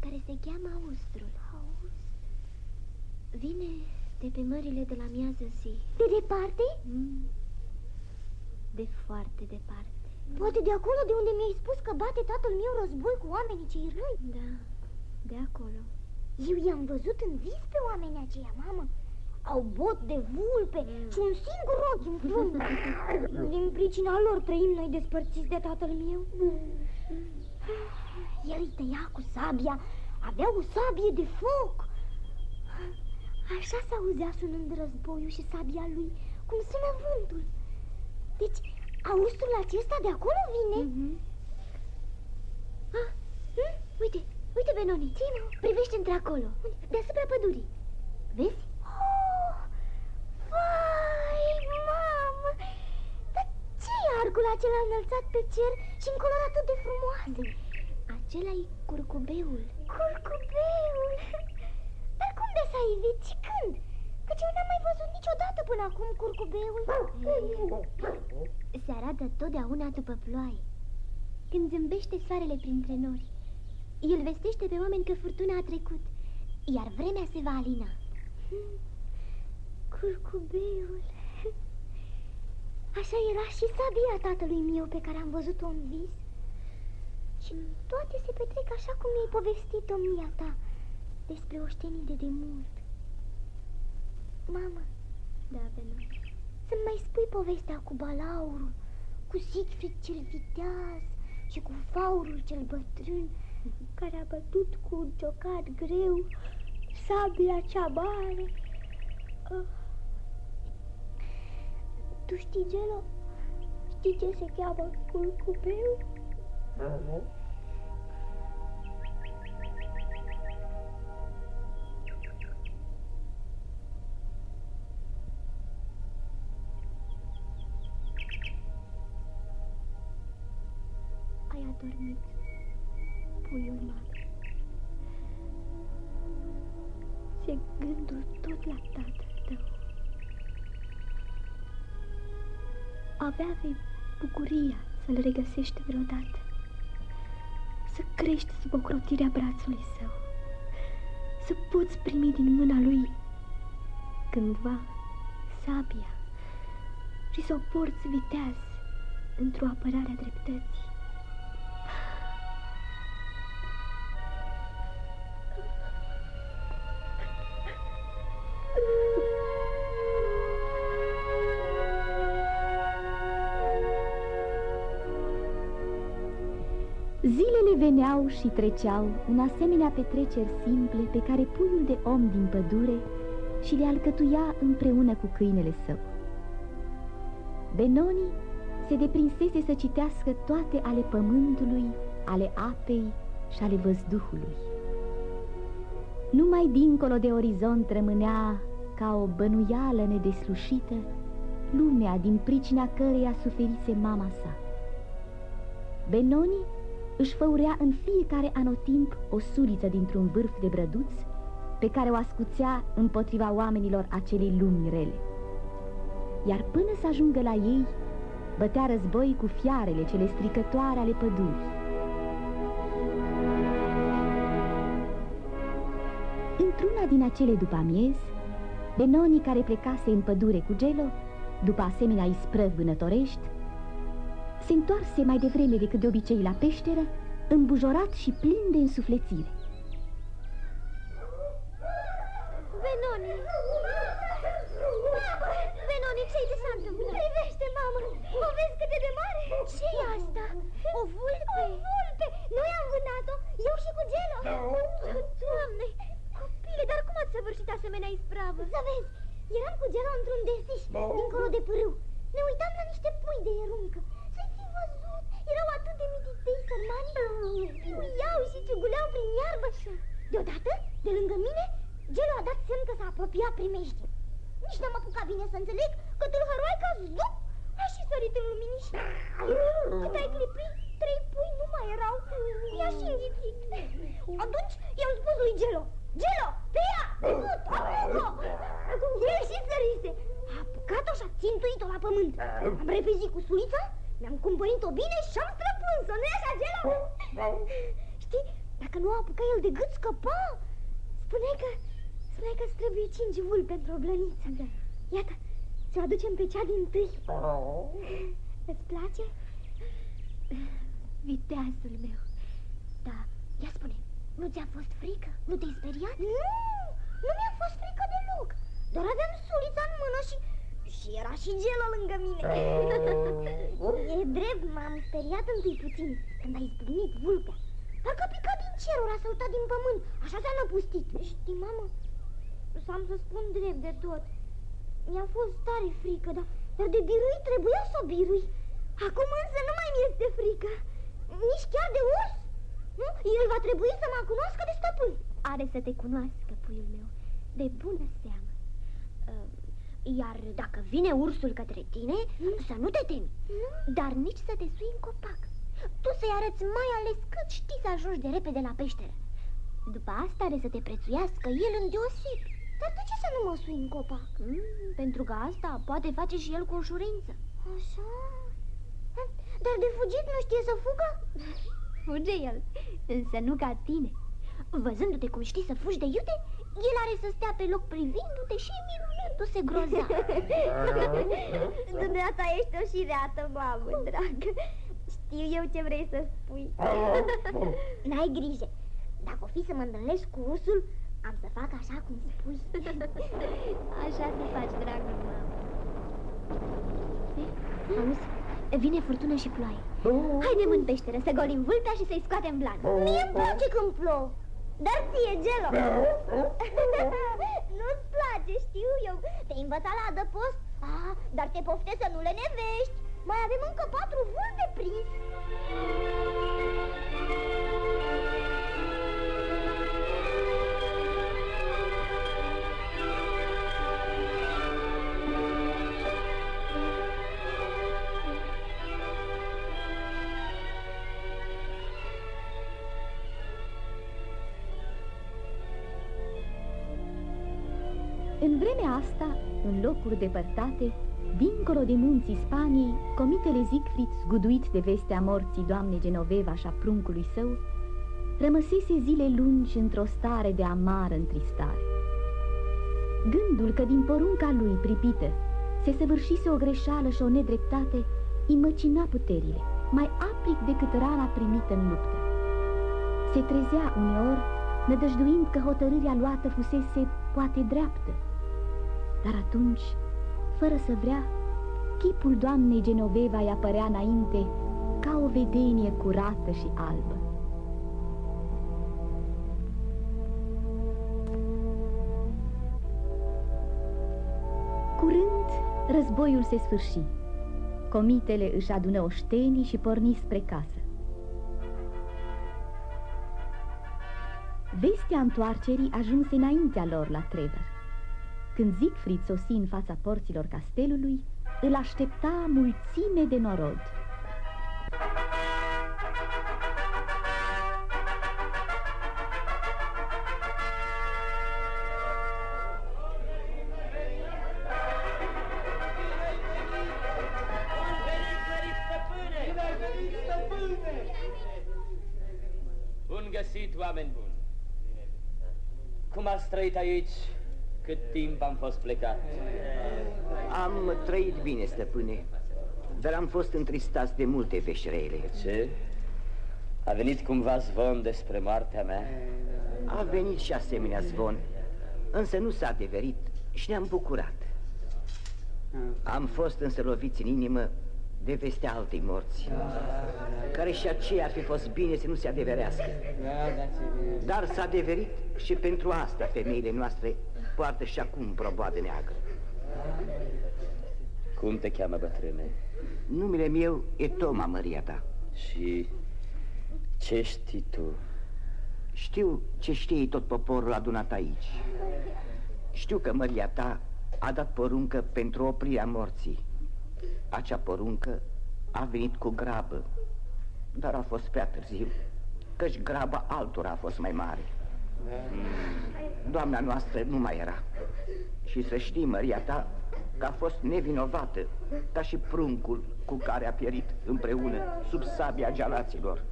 care se cheamă austrul. Aust. Vine de pe mările de la miază zi. De departe? Mm. De foarte departe. Poate de acolo de unde mi-ai spus că bate tatăl meu război cu oamenii cei răi? Da, de acolo. Eu i-am văzut în vis pe oamenii aceia, mamă. Au bot de vulpe mm. și un singur ochi în frunz. Din pricina lor trăim noi despărțiți de tatăl meu. El îi tăia cu sabia, avea o sabie de foc. Așa s-auzea sunând războiul și sabia lui, cum sună vântul. Deci ursul acesta de acolo vine? Mm -hmm. ah, hm? Uite, uite, Benoni, ce Privește într-acolo, deasupra pădurii. Vezi? Oh, vai, mamă! Dar ce e arcul acela înălțat pe cer și încolor atât de frumoase? Acela e curcubeul. Curcubeul! Dar cum de s-a ivit și când? Căci eu n-am mai văzut niciodată până acum curcubeul. Se arată totdeauna după ploaie. Când zâmbește soarele printre nori, el vestește pe oameni că furtuna a trecut, iar vremea se va alina. Curcubeul... Așa era și sabia tatălui meu pe care am văzut-o în vis. Și toate se petrec așa cum mi-ai povestit domnia ta despre oștenii de demult. Mamă, da, Benoît, să-mi mai spui povestea cu balaurul, cu Siegfried cel viteaz și cu faurul cel bătrân, care a bătut cu un ciocat greu sabia cea mare. Oh. Tu știi, Gelo? Știi ce se cheamă curcubeu? Da, nu? adormit puiul mare. Se gândul tot la tatăl tău. Avea vei bucuria să-l regăsești vreodată, să crești sub ocrotirea brațului său, să poți primi din mâna lui cândva sabia și să o porți viteaz într-o apărare a dreptății. Veneau și treceau în asemenea petreceri simple pe care puiul de om din pădure și le alcătuia împreună cu câinele său. Benoni se deprinsese să citească toate ale pământului, ale apei și ale văzduhului. Numai dincolo de orizont rămânea ca o bănuială nedeslușită lumea din pricina căreia suferise mama sa. Benoni își făurea în fiecare anotimp o suliță dintr-un vârf de brăduț pe care o ascuțea împotriva oamenilor acelei lumi rele. Iar până să ajungă la ei, bătea război cu fiarele cele stricătoare ale pădurii. Într-una din acele după amiez, Benoni care plecase în pădure cu Gelo, după asemenea isprăvi vânătorești, se întoarse mai devreme decât de obicei la peșteră, îmbujorat și plin de însuflețire. Benoni! Mamă! Benoni, ce-i de s-a întâmplat? Privește, mamă! O vezi cât de mare? ce e asta? O vulpe? O vulpe! Noi am vânat-o, eu și cu Gelo. Doamne! Copile, dar cum ați săvârșit asemenea ispravă? Să vezi, eram cu Gelo într-un desiș, dincolo de pârâu. Ne uitam la niște pui de eruncă erau atât de mititei sărmani, uiau și ciuguleau prin iarbă. Deodată, de lângă mine, gelul a dat semn că s-a apropiat primește. Nici n-am apucat bine să înțeleg că tâlhăroaica zdup a și sărit în luminiș. Cât ai clipit, trei pui nu mai erau. I-a și înghițit. Atunci i-am spus lui Gelo, Gelo, pe ea, apucă-o! El și sărise. A apucat-o și a țintuit-o la pământ. Am repezit cu sulița mi-am cumpărit-o bine și am străpuns-o, nu-i așa, Gela? Știi, dacă nu apuca el de gât, scăpa. Spuneai că, spuneai că trebuie cinci vul pentru o blăniță. Da. Iată, ți-o aducem pe cea din tâi. Îți place? Viteazul meu. Da, ia spune, nu ți-a fost frică? Nu te-ai speriat? Nu, nu mi-a fost frică deloc. Doar aveam sulița în mână și și era și gelul lângă mine. e drept, m-am speriat întâi puțin când ai izbucnit vulpea. Parcă a picat din cer, ori a săltat din pământ. Așa s-a năpustit. Știi, mamă, să am să spun drept de tot. Mi-a fost tare frică, dar, dar de birui trebuia să o birui. Acum însă nu mai mi-este frică. Nici chiar de urs. Nu? El va trebui să mă cunoască de stăpân. Are să te cunoască, puiul meu, de bună seamă. Uh, iar dacă vine ursul către tine, mm? să nu te temi, mm? dar nici să te sui în copac. Tu să-i arăți mai ales cât știi să ajungi de repede la peșteră. După asta are să te prețuiască el îndeoseb. Dar de ce să nu mă sui în copac? Mm, pentru că asta poate face și el cu ușurință. Așa? Dar de fugit nu știe să fugă? Fuge el, însă nu ca tine. Văzându-te cum știi să fugi de iute, el are să stea pe loc privindu-te și minunându-se grozav. Dumneata ești o șireată, mamă, dragă. Știu eu ce vrei să spui. N-ai grijă. Dacă o fi să mă întâlnesc cu ursul, am să fac așa cum spui. așa să faci, dragă mamă. Auzi, vine furtună și ploaie. Oh. Haidem în peșteră să golim vulpea și să-i scoatem blană. Mie îmi place când plouă. Dar ție, Gelo. Nu-ți place, știu eu. Te-ai învățat la adăpost. Ah, Dar te pofte să nu le nevești. Mai avem încă patru vulpe prins asta, în locuri depărtate, dincolo de munții Spaniei, comitele Siegfried, zguduit de vestea morții doamnei Genoveva și a pruncului său, rămăsese zile lungi într-o stare de amară întristare. Gândul că din porunca lui pripită se săvârșise o greșeală și o nedreptate îi măcina puterile, mai aplic decât rana primită în luptă. Se trezea uneori, nădăjduind că hotărârea luată fusese poate dreaptă, dar atunci, fără să vrea, chipul doamnei Genoveva îi apărea înainte ca o vedenie curată și albă. Curând, războiul se sfârși. Comitele își adună oștenii și porni spre casă. Vestea întoarcerii ajunse înaintea lor la Trevor. Când Siegfried sosi în fața porților castelului, îl aștepta mulțime de norod. Bun găsit, oameni buni! Cum ați trăit aici cât timp am fost plecat? Am trăit bine, stăpâne, dar am fost întristați de multe veșrele. Ce? A venit cumva zvon despre moartea mea? A venit și asemenea zvon, însă nu s-a adeverit și ne-am bucurat. Am fost însă loviți în inimă de vestea altei morți, care și aceea ar fi fost bine să nu se adeverească. Dar s-a adeverit și pentru asta femeile noastre poartă și acum proboadă neagră. Cum te cheamă, bătrâne? Numele meu e Toma, Maria ta. Și ce știi tu? Știu ce știe tot poporul adunat aici. Știu că Maria ta a dat poruncă pentru oprirea morții. Acea poruncă a venit cu grabă, dar a fost prea târziu, căci graba altora a fost mai mare. Doamna noastră nu mai era. Și să știi, Maria ta, că a fost nevinovată, ca și pruncul cu care a pierit împreună sub sabia gealaților.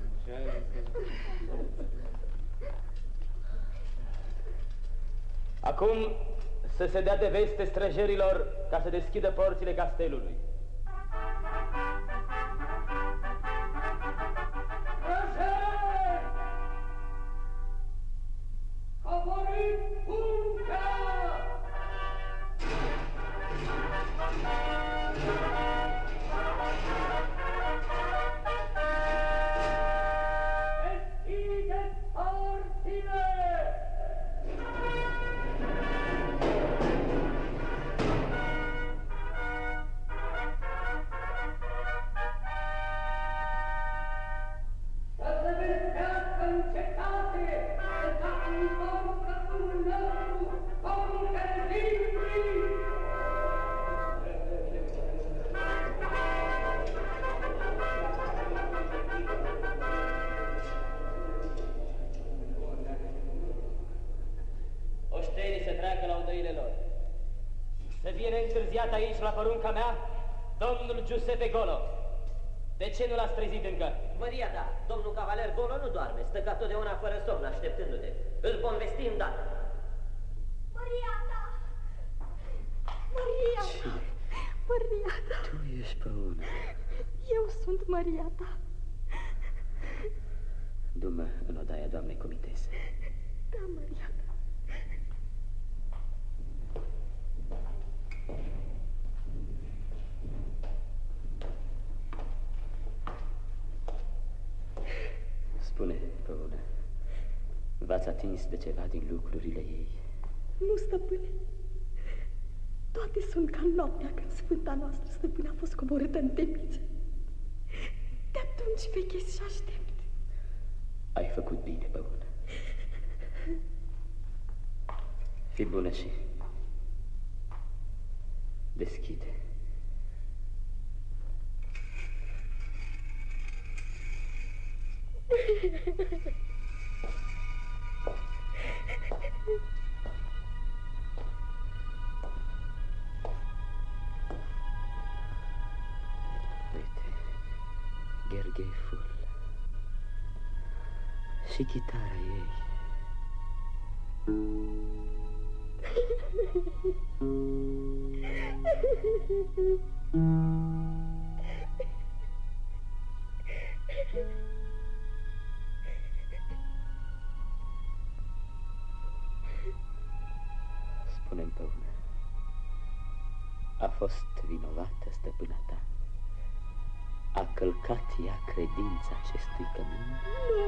Acum să se dea de veste străjerilor ca să deschidă porțile castelului. Proszę! Kopory Punka! Fie neîntârziat aici la porunca mea domnul Giuseppe Golo. De ce nu l-ați trezit încă? Maria, da, domnul cavaler Golo nu doarme, stă ca totdeauna fără somn, așteptându-te. Îl vom vesti îndată. Maria ta! Maria Ce? Maria ta! Tu ești pe una. Eu sunt Maria ta. Du-mă în odaia doamnei comitese. Da, Maria ta. Spune, Păună, v-ați atins de ceva din lucrurile ei? Nu, stăpâne. Toate sunt ca noaptea când sfânta noastră stăpână a fost coborâtă în temniță. De atunci vechesc și aștept. Ai făcut bine, Păună. Fi bună și deschide. Uite, chitara ei. Spune-mi pe una. A fost vinovată stăpâna ta? A călcat ea credința acestui cămin? Nu,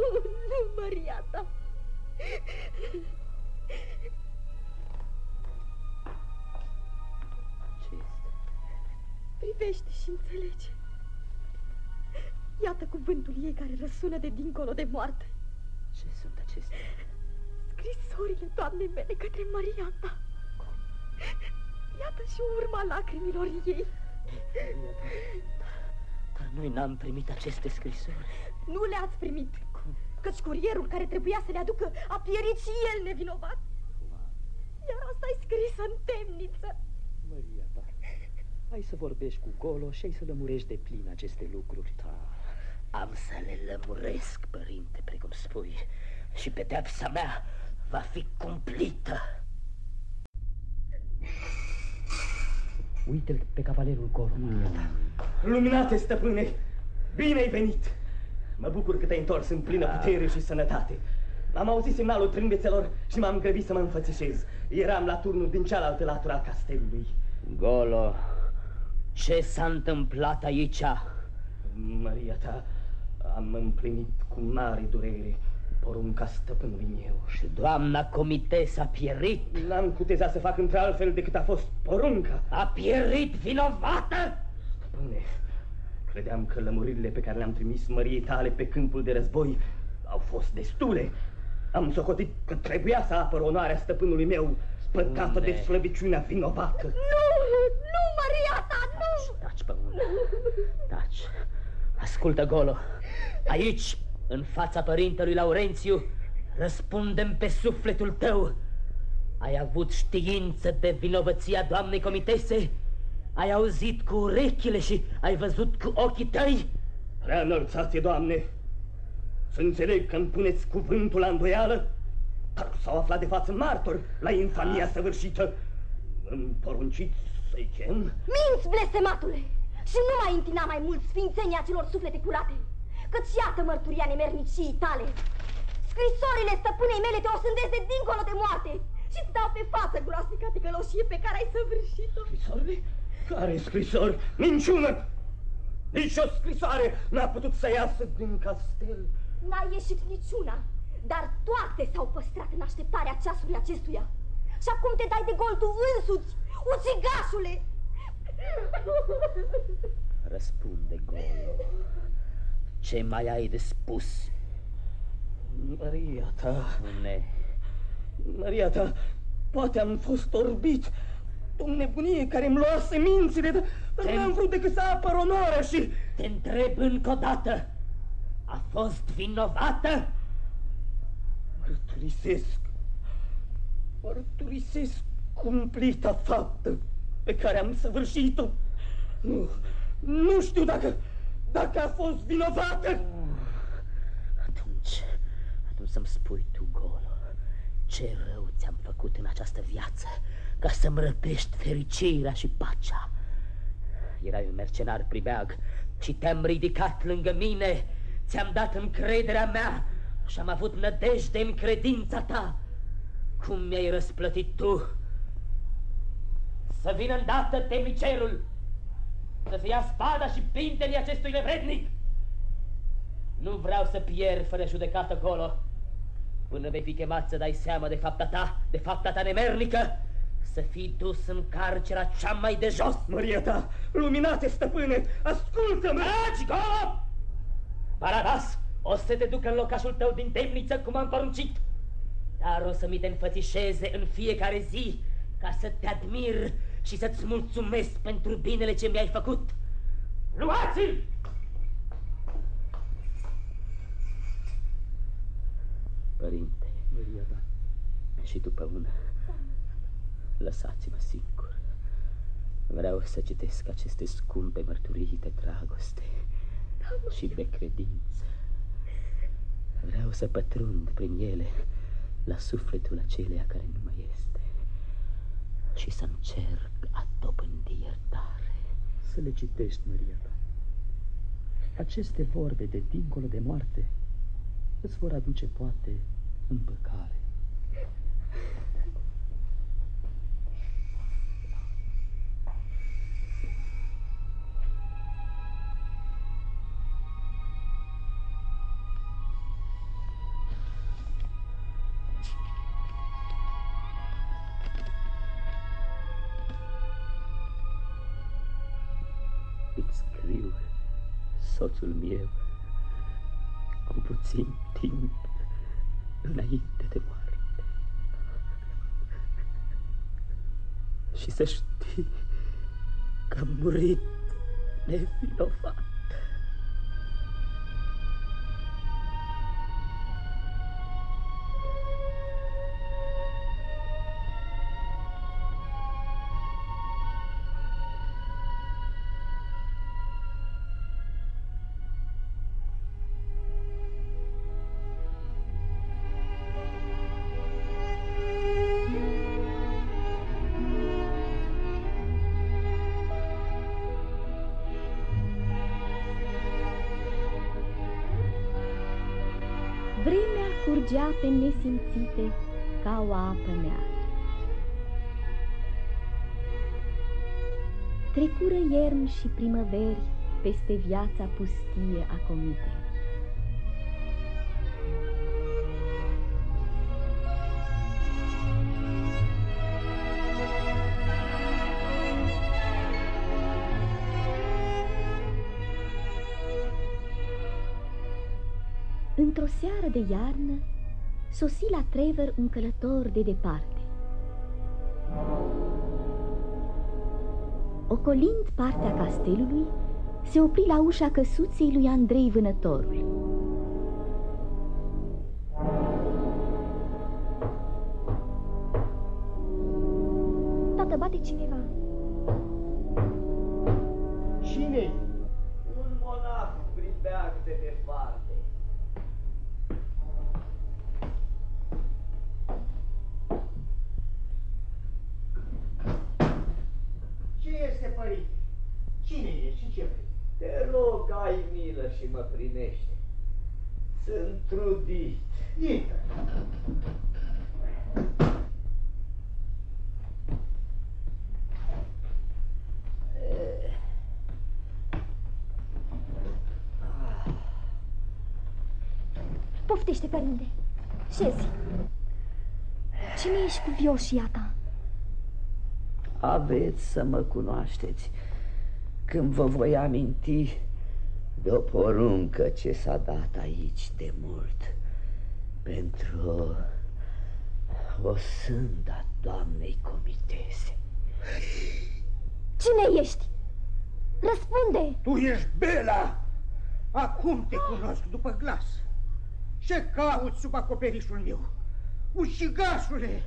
nu, nu, Maria ta. Ce este? Privește și înțelege. Iată cuvântul ei care răsună de dincolo de moarte. Ce sunt acestea? Scrisorile doamnei mele către Maria ta. Iată și urma lacrimilor ei. Dar noi n-am primit aceste scrisori. Nu le-ați primit. Căci curierul care trebuia să le aducă a pierit și el nevinovat. Iar asta e scrisă în temniță. Maria ta, hai să vorbești cu Golo și ai să lămurești de plin aceste lucruri. Da, am să le lămuresc, părinte, precum spui. Și pedepsa mea va fi cumplită. Uite-l pe cavalerul Golo, Maria ta. Luminate, stăpâne, bine ai venit! Mă bucur că te-ai întors în plină putere și sănătate. Am auzit semnalul trâmbețelor și m-am grăbit să mă înfățișez. Eram la turnul din cealaltă latură a castelului. Golo, ce s-a întâmplat aici? Maria ta, am împlinit cu mare durere porunca stăpânului meu. Și doamna comites a pierit? N-am cutezat să fac într-altfel decât a fost porunca. A pierit vinovată? Stăpâne, credeam că lămuririle pe care le-am trimis măriei tale pe câmpul de război au fost destule. Am socotit că trebuia să apăr onoarea stăpânului meu, păcată de slăbiciunea vinovată. Nu, nu, Maria ta, nu! Taci, pe unul. Taci. Ascultă, Golo. Aici, în fața părintelui Laurențiu, răspundem pe sufletul tău. Ai avut știință de vinovăția doamnei comitese? Ai auzit cu urechile și ai văzut cu ochii tăi? Prea înălțați, Doamne, să înțeleg că îmi puneți cuvântul la îndoială, dar s-au aflat de față martori la infamia săvârșită. Îmi porunciți să-i chem? Minți, blestematule! Și nu mai întina mai mult sfințenia celor suflete curate, căci iată mărturia nemernicii tale. Scrisorile stăpânei mele te osândesc de dincolo de moarte și îți dau pe față groasnica ticăloșie pe care ai săvârșit-o. Scrisorile? Care scrisori? Minciună! Nici o scrisoare n-a putut să iasă din castel. N-a ieșit niciuna, dar toate s-au păstrat în așteptarea ceasului acestuia. Și acum te dai de gol tu însuți, ucigașule! Răspunde, Golo. Ce mai ai de spus? Maria ta... Spune. Maria ta, poate am fost orbit. O nebunie care îmi luase mințile, dar Te- n-am vrut decât să apăr onoarea și... Te întreb încă o dată. A fost vinovată? Mărturisesc. Mărturisesc cumplita faptă pe care am săvârșit-o. Nu, nu știu dacă, dacă a fost vinovată. Atunci, atunci să-mi spui tu, Golo, ce rău ți-am făcut în această viață ca să-mi răpești fericirea și pacea. Erai un mercenar pribeag și te-am ridicat lângă mine, ți-am dat încrederea mea și am avut nădejde în credința ta. Cum mi-ai răsplătit tu? Să vină îndată temicerul, să-ți ia spada și pintele acestui levrednic. Nu vreau să pierd fără judecată acolo, până vei fi chemat să dai seama de fapta ta, de fapta ta nemernică, să fii dus în carcera cea mai de jos. Maria ta, luminate stăpâne, ascultă-mă! Taci, golo! Baradas, o să te duc în locașul tău din temniță cum am poruncit, dar o să mi te înfățișeze în fiecare zi ca să te admir și să-ți mulțumesc pentru binele ce mi-ai făcut. Luați-l! Părinte, Maria ta. și după una, lăsați-mă singur. Vreau să citesc aceste scumpe mărturii de dragoste și de credință. Vreau să pătrund prin ele la sufletul aceleia care nu mai este și să încerc a dobândi iertare. Să le citești, Maria ta. Aceste vorbe de dincolo de moarte îți vor aduce, poate, împăcare. Soțul meu, cu puțin timp înainte de moarte. Și să știi că am murit nevinovat. Nesimțite ca o apă neagră. Trecură ierni și primăveri peste viața pustie a comitei. Într-o seară de iarnă, sosi la Trevor un călător de departe. Ocolind partea castelului, se opri la ușa căsuței lui Andrei Vânătorul. Tată, bate cineva. cine Un Te rog, ai milă și mă primește. Sunt trudit. Intră. Poftește, părinte. Șezi. Cine ești cu vioșia ta? Aveți să mă cunoașteți când vă voi aminti de o poruncă ce s-a dat aici de mult pentru o sânda doamnei comitese. Cine ești? Răspunde! Tu ești Bela! Acum te cunosc după glas. Ce cauți sub acoperișul meu? Ucigașule!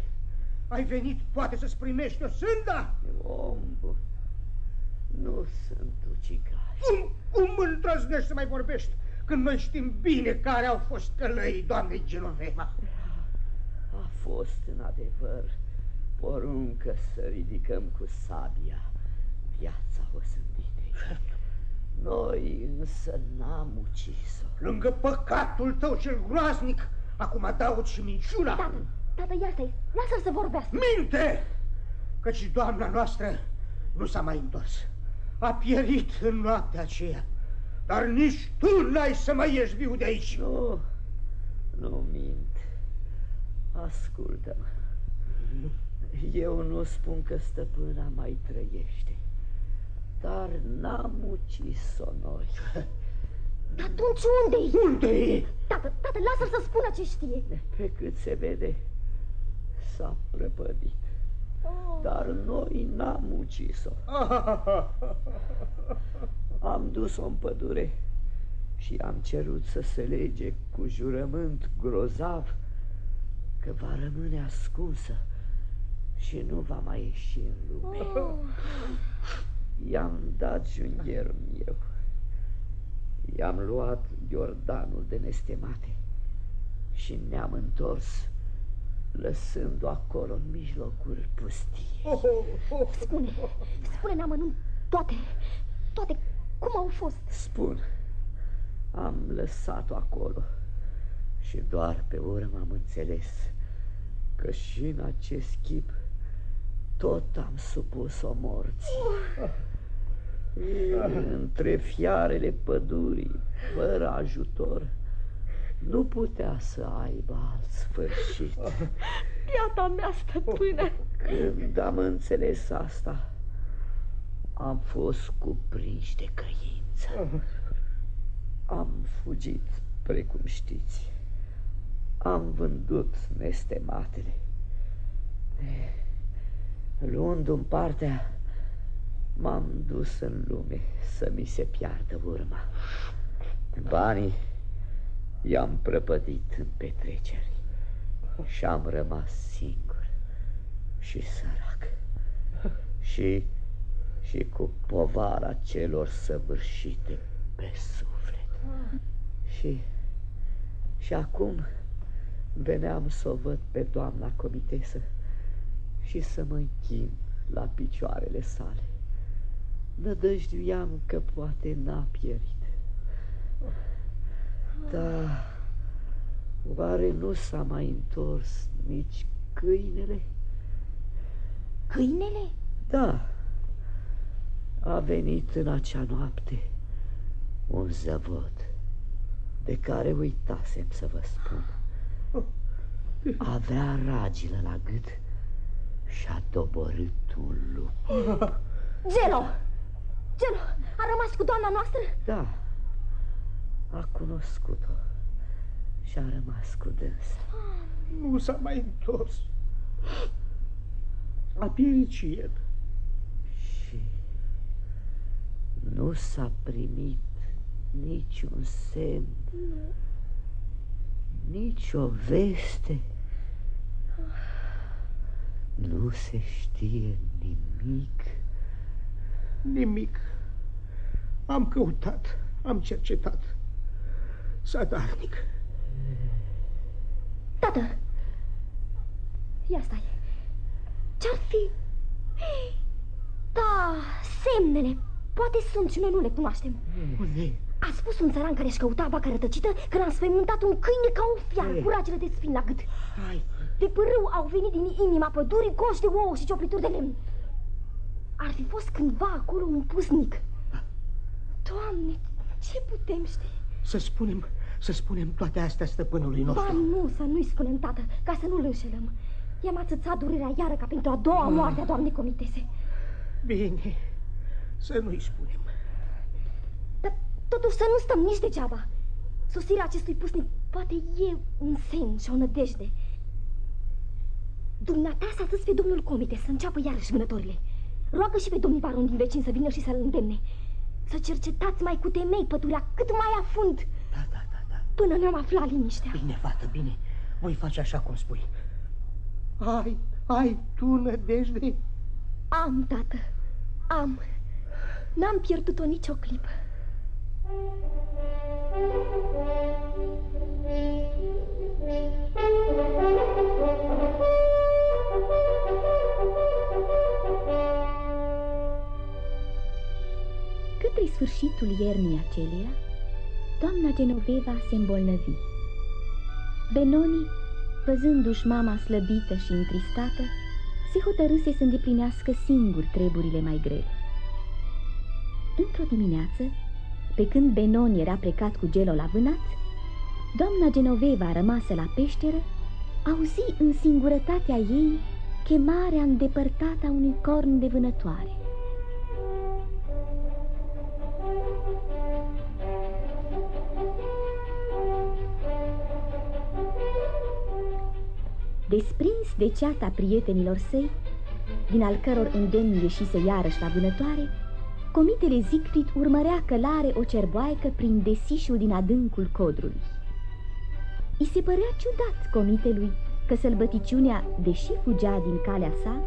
Ai venit, poate să-ți primești o sânda? Om bun, nu sunt ucigași. Cum, cum îndrăznești să mai vorbești? Când noi știm bine care au fost călăii doamnei Genoveva. A fost, în adevăr, poruncă să ridicăm cu sabia viața osânditei. Noi însă n-am ucis-o. Lângă păcatul tău cel groaznic, acum adaug și minciuna. Tată, tată, ia stai, lasă-l să vorbească. Minte! Căci doamna noastră nu s-a mai întors. A pierit în noaptea aceea. Dar nici tu n-ai să mai ieși viu de aici. Nu, nu mint. Ascultă-mă. Eu nu spun că stăpâna mai trăiește, dar n-am ucis-o noi. Dar atunci unde-i? Unde-i? Tată, tată, lasă-l să spună ce știe. Pe cât se vede, s-a prăpădit. Oh. Dar noi n-am ucis-o. Am dus-o în pădure și am cerut să se lege cu jurământ grozav că va rămâne ascunsă și nu va mai ieși în lume. Oh. I-am dat jungherul meu. I-am luat Iordanul de nestemate și ne-am întors lăsându o acolo în mijlocul pustii. Oh, oh, oh. Spune, spune în amănunt toate, toate cum au fost. Spun, am lăsat-o acolo și doar pe urmă am înțeles că și în acest chip tot am supus-o morții. Între fiarele pădurii, fără ajutor, nu putea să aibă alt sfârșit. Iata mea, stăpâne! Când am înțeles asta, am fost cuprinși de căință. Am fugit, precum știți. Am vândut nestematele. Luând-mi partea, m-am dus în lume să mi se piardă urma. Banii i-am prăpădit în petreceri și am rămas singur și sărac și, și cu povara celor săvârșite pe suflet. Și, și acum veneam să o văd pe doamna comitesă și să mă închin la picioarele sale. Nădăjduiam că poate n-a pierit. Da, oare nu s-a mai întors nici câinele? Câinele? Da, a venit în acea noapte un zăvod de care uitasem să vă spun. Avea ragilă la gât și a doborât un lup. Gelo! Gelo, a rămas cu doamna noastră? Da, a cunoscut-o și a rămas cu dânsa. Nu s-a mai întors. A pierit și el. Și nu s-a primit niciun semn, nu. nici o veste. Nu se știe nimic. Nimic. Am căutat, am cercetat. Sadarnic. Tată! Ia stai. Ce-ar fi? Da, semnele. Poate sunt și noi nu le cunoaștem. Unde? A spus un țăran care își căuta vaca rătăcită că l-a înspăimântat un câine ca o fiară cu ragele de spin la gât. Hai. De pârâu au venit din inima pădurii coși de ouă și cioprituri de lemn. Ar fi fost cândva acolo un pusnic. Doamne, ce putem ști? Să spunem, să spunem toate astea stăpânului nostru. Ba nu, să nu-i spunem, tată, ca să nu-l înșelăm. I-am atâțat durerea iară ca pentru a doua ah. moarte a doamnei comitese. Bine, să nu-i spunem. Dar totuși să nu stăm nici degeaba. Sosirea acestui pusnic poate e un semn și o nădejde. Dumneata să atâți pe domnul comite să înceapă iarăși vânătorile. Roagă și pe domnii baron din vecin să vină și să-l îndemne. Să cercetați mai cu temei pădurea cât mai afund. Da, da, da, da. Până ne-am aflat liniștea. Bine, fată, bine. Voi face așa cum spui. Hai, Ai tu nădejde? Am, tată, am. N-am pierdut-o nicio clipă. Către sfârșitul iernii aceleia, doamna Genoveva se îmbolnăvi. Benoni, văzându-și mama slăbită și întristată, se hotărâse să îndeplinească singur treburile mai grele. Într-o dimineață, pe când Benoni era plecat cu Gelo la vânat, doamna Genoveva rămasă la peșteră, auzi în singurătatea ei chemarea îndepărtată a unui corn de vânătoare. Desprins de ceata prietenilor săi, din al căror îndemn ieșise iarăși la vânătoare, comitele Siegfried urmărea călare o cerboaică prin desișul din adâncul codrului. I se părea ciudat comitelui că sălbăticiunea, deși fugea din calea sa,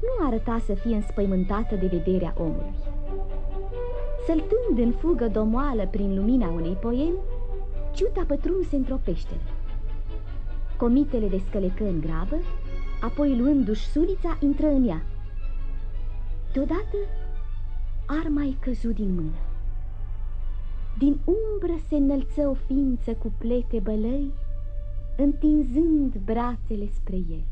nu arăta să fie înspăimântată de vederea omului. Săltând în fugă domoală prin lumina unei poieni, ciuta pătrunse într-o peșteră. Comitele descălecă în grabă, apoi luându-și sulița, intră în ea. Deodată, arma i căzut din mână. Din umbră se înălță o ființă cu plete bălăi, întinzând brațele spre el.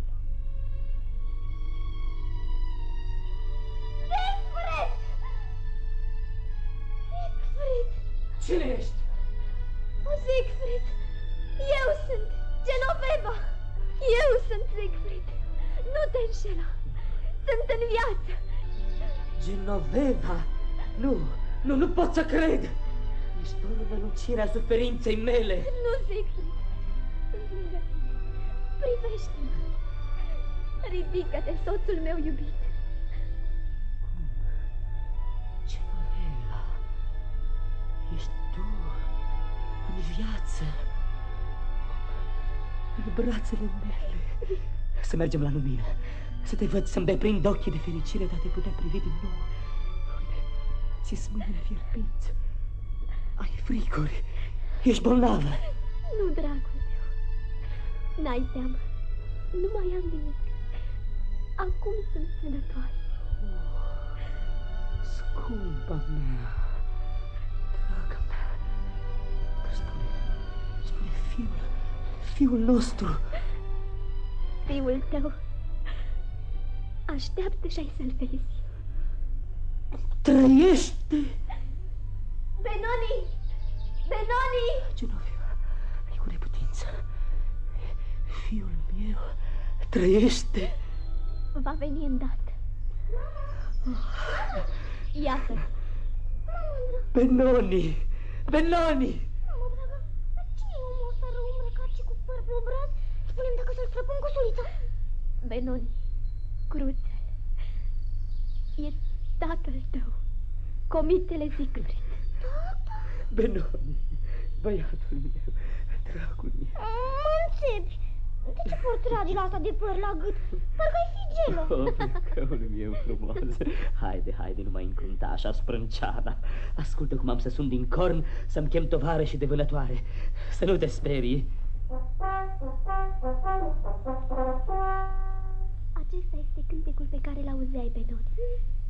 Siegfried! Siegfried! Cine ești? O, Siegfried! Eu sunt Genoveva! Eu sunt Siegfried! Nu te înșela! Sunt în viață! Genoveva! Nu, nu, nu pot să cred! Ești prăvălucirea suferinței mele! Nu, Siegfried! Sunt lângă tine. Privește-mă! Ridică-te, soțul meu iubit! Genoveva! Ești tu în viață! În brațele mele! Să mergem la lumină! Să te văd, să-mi deprind ochii de fericire de a te putea privi din nou. Uite, ți mâinile fierbiți. Ai friguri. Ești bolnavă. Nu, dragul meu. N-ai teamă. Nu mai am nimic. Acum sunt sănătoasă. Oh, scumpa mea, draga mea, dar spune, spune, fiul, fiul nostru. Fiul tău așteaptă și ai să-l vezi. Trăiește! Benoni! Benoni! Genoveva, e cu neputință. Fiul meu trăiește. Va veni îndată. Iată. Benoni! Benoni! Obraz? Spune-mi dacă să-l frăpăm cu sulița. Benoni, cruțel, e tatăl tău, comitele Siegfried. Benoni, băiatul meu, dragul meu. Mă înțepi. De ce porți ragile asta de păr la gât? Parcă ai fi gelo. Oh, căul meu frumos. Haide, haide, nu mai încrunta așa sprânceana. Ascultă cum am să sun din corn să-mi chem tovară și de vânătoare. Să nu te sperii. Thank you. Acesta este cântecul pe care l-auzeai pe Nod.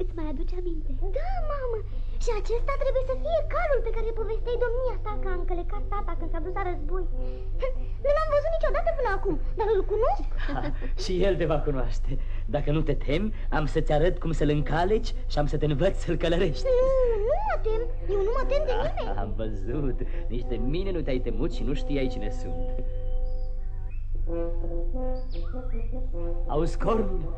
Îți mai aduce aminte? Da, mamă. Și acesta trebuie să fie calul pe care povesteai domnia ta că a încălecat tata când s-a dus la război. Nu l-am văzut niciodată până acum, dar îl cunosc. Ha, și el te va cunoaște. Dacă nu te temi, am să-ți arăt cum să-l încaleci și am să te învăț să-l călărești. Nu, nu mă tem. Eu nu mă tem de nimeni. Am văzut. Nici de mine nu te-ai temut și nu știai cine sunt. Auzi, cornul?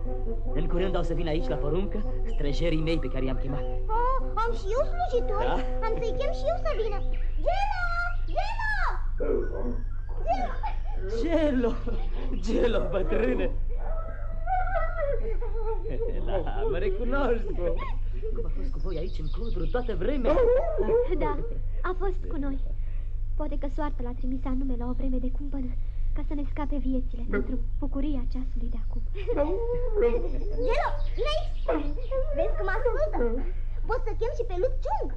În curând au să vin aici la poruncă străjerii mei pe care i-am chemat. Oh, am și eu slujitori. Da? Am să-i chem și eu să vină. Gelo! Gelo! Gelo! Gelo, bătrâne! Da, mă recunoști, bă. Cum a fost cu voi aici în codru toată vremea? Da, a fost cu noi. Poate că soarta l-a trimis anume la o vreme de cumpănă ca să ne scape viețile pentru bucuria ceasului de acum. Gelo, Neix! Vezi că mă ascultă? Poți să chem și pe Lup Chung.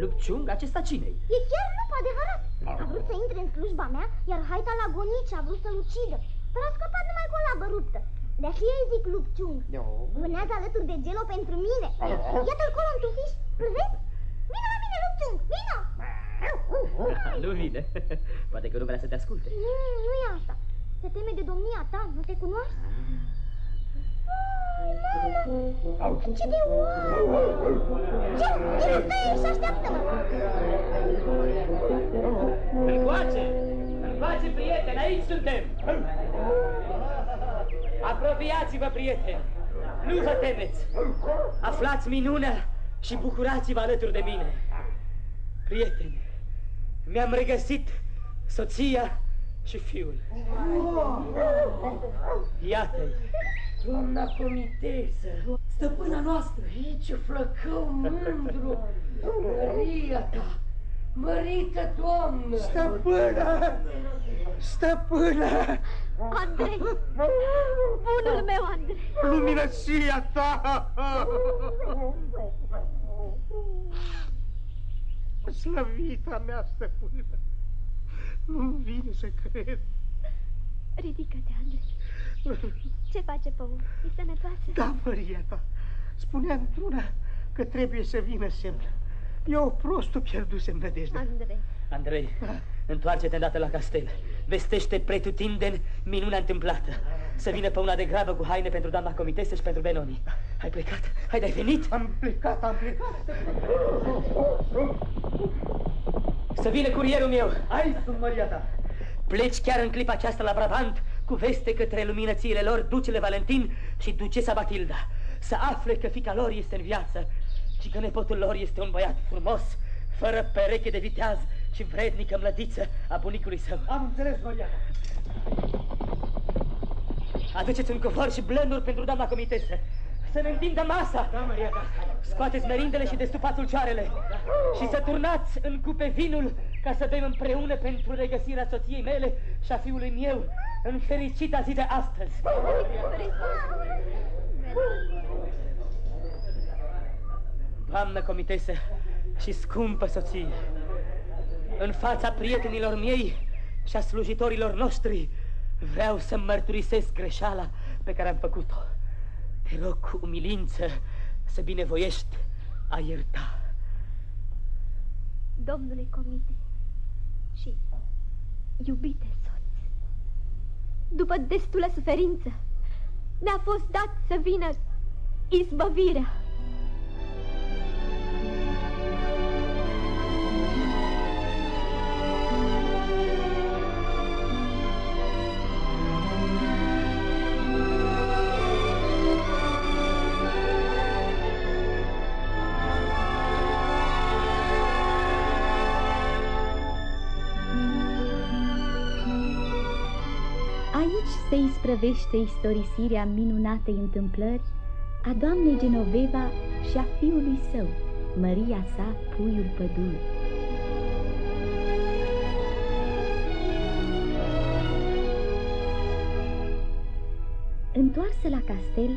Lupciung? Acesta cine-i? E chiar lup adevărat. A vrut să intre în slujba mea, iar haita la gonici a vrut să-l ucidă. Dar a scăpat numai cu o labă ruptă. De aceea îi zic Lup Chung. Vânează alături de Gelo pentru mine. Iată-l colo în tufiș. Îl vezi? Vino la mine, Lup Chung, vino! nu vine. Poate că nu vrea să te asculte. Nu, nu e asta. Se teme de domnia ta, nu te cunoaște. Mamă! Ce de oară! Ce? El stă aici și așteaptă-mă! Încoace! Încoace, prieteni, aici suntem! Apropiați-vă, prieteni! Nu vă temeți! Aflați minunea și bucurați-vă alături de mine! Prieteni, mi-am regăsit soția și fiul. Iată-i! Doamna comitesă, stăpâna noastră! Ce flăcău mândru! Măria ta! Mărită, doamnă! Stăpână! Stăpână! Andrei! Bunul meu, Andrei! Luminăția ta! Slăvita mea stăpână! Nu vine să cred! Ridică-te, Andrei! Ce face păun? E sănătoasă? Da, Maria ta. Spunea într-una că trebuie să vină semn. Eu prostul pierdusem nădejdea. Andrei. Andrei, întoarce-te îndată la castel. Vestește pretutindeni minunea întâmplată. Să vină pe una de grabă cu haine pentru doamna comitesă și pentru Benoni. Ai plecat? Hai, ai venit? Am plecat, am plecat. Să vină curierul meu. Ai sunt, Maria ta. Pleci chiar în clipa aceasta la Brabant cu veste către luminățiile lor, ducele Valentin și ducesa Batilda. Să afle că fica lor este în viață și că nepotul lor este un băiat frumos, fără pereche de viteaz și vrednică mlădiță a bunicului său. Am înțeles, Maria. Aduceți un covor și blănuri pentru doamna comitesă. Să ne întindă masa. Da, Maria. Scoateți merindele și destupați ulcioarele. Și să turnați în cupe vinul ca să bem împreună pentru regăsirea soției mele și a fiului meu în fericita zi de astăzi. Doamnă comitesă și scumpă soție, în fața prietenilor miei și a slujitorilor noștri, vreau să mărturisesc greșeala pe care am făcut-o. Te rog cu umilință să binevoiești a ierta. Domnule comite și iubite soț, după destulă suferință, ne-a fost dat să vină izbăvirea. Se isprăvește istorisirea minunatei întâmplări a doamnei Genoveva și a fiului său, Maria sa, puiul pădur. Întoarsă la castel,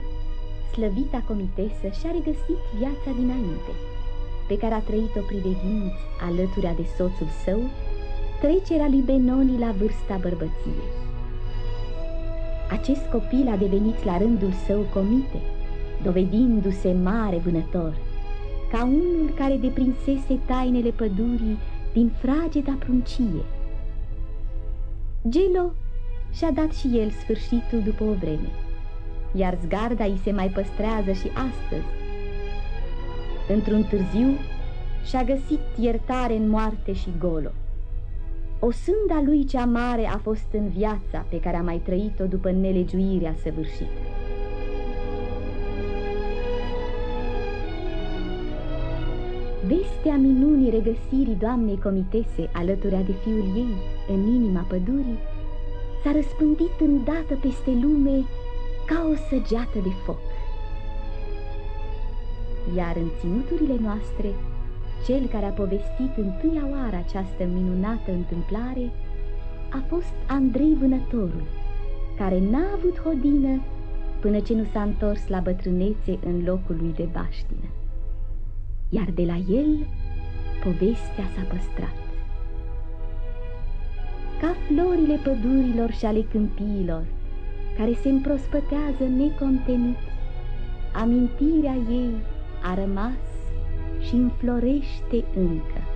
slăvita comitesă și-a regăsit viața dinainte, pe care a trăit-o priveghind alăturea de soțul său, trecerea lui Benoni la vârsta bărbăției. Acest copil a devenit la rândul său comite, dovedindu-se mare vânător, ca unul care deprinsese tainele pădurii din frageda pruncie. Gelo și-a dat și el sfârșitul după o vreme, iar zgarda îi se mai păstrează și astăzi. Într-un târziu și-a găsit iertare în moarte și golo. O sânda lui cea mare a fost în viața pe care a mai trăit-o după nelegiuirea săvârșită. Vestea minunii regăsirii doamnei comitese alăturea de fiul ei în inima pădurii s-a răspândit îndată peste lume ca o săgeată de foc. Iar în ținuturile noastre cel care a povestit întâia oară această minunată întâmplare a fost Andrei Vânătorul, care n-a avut hodină până ce nu s-a întors la bătrânețe în locul lui de baștină. Iar de la el povestea s-a păstrat. Ca florile pădurilor și ale câmpiilor, care se împrospătează necontenit, amintirea ei a rămas și înflorește încă.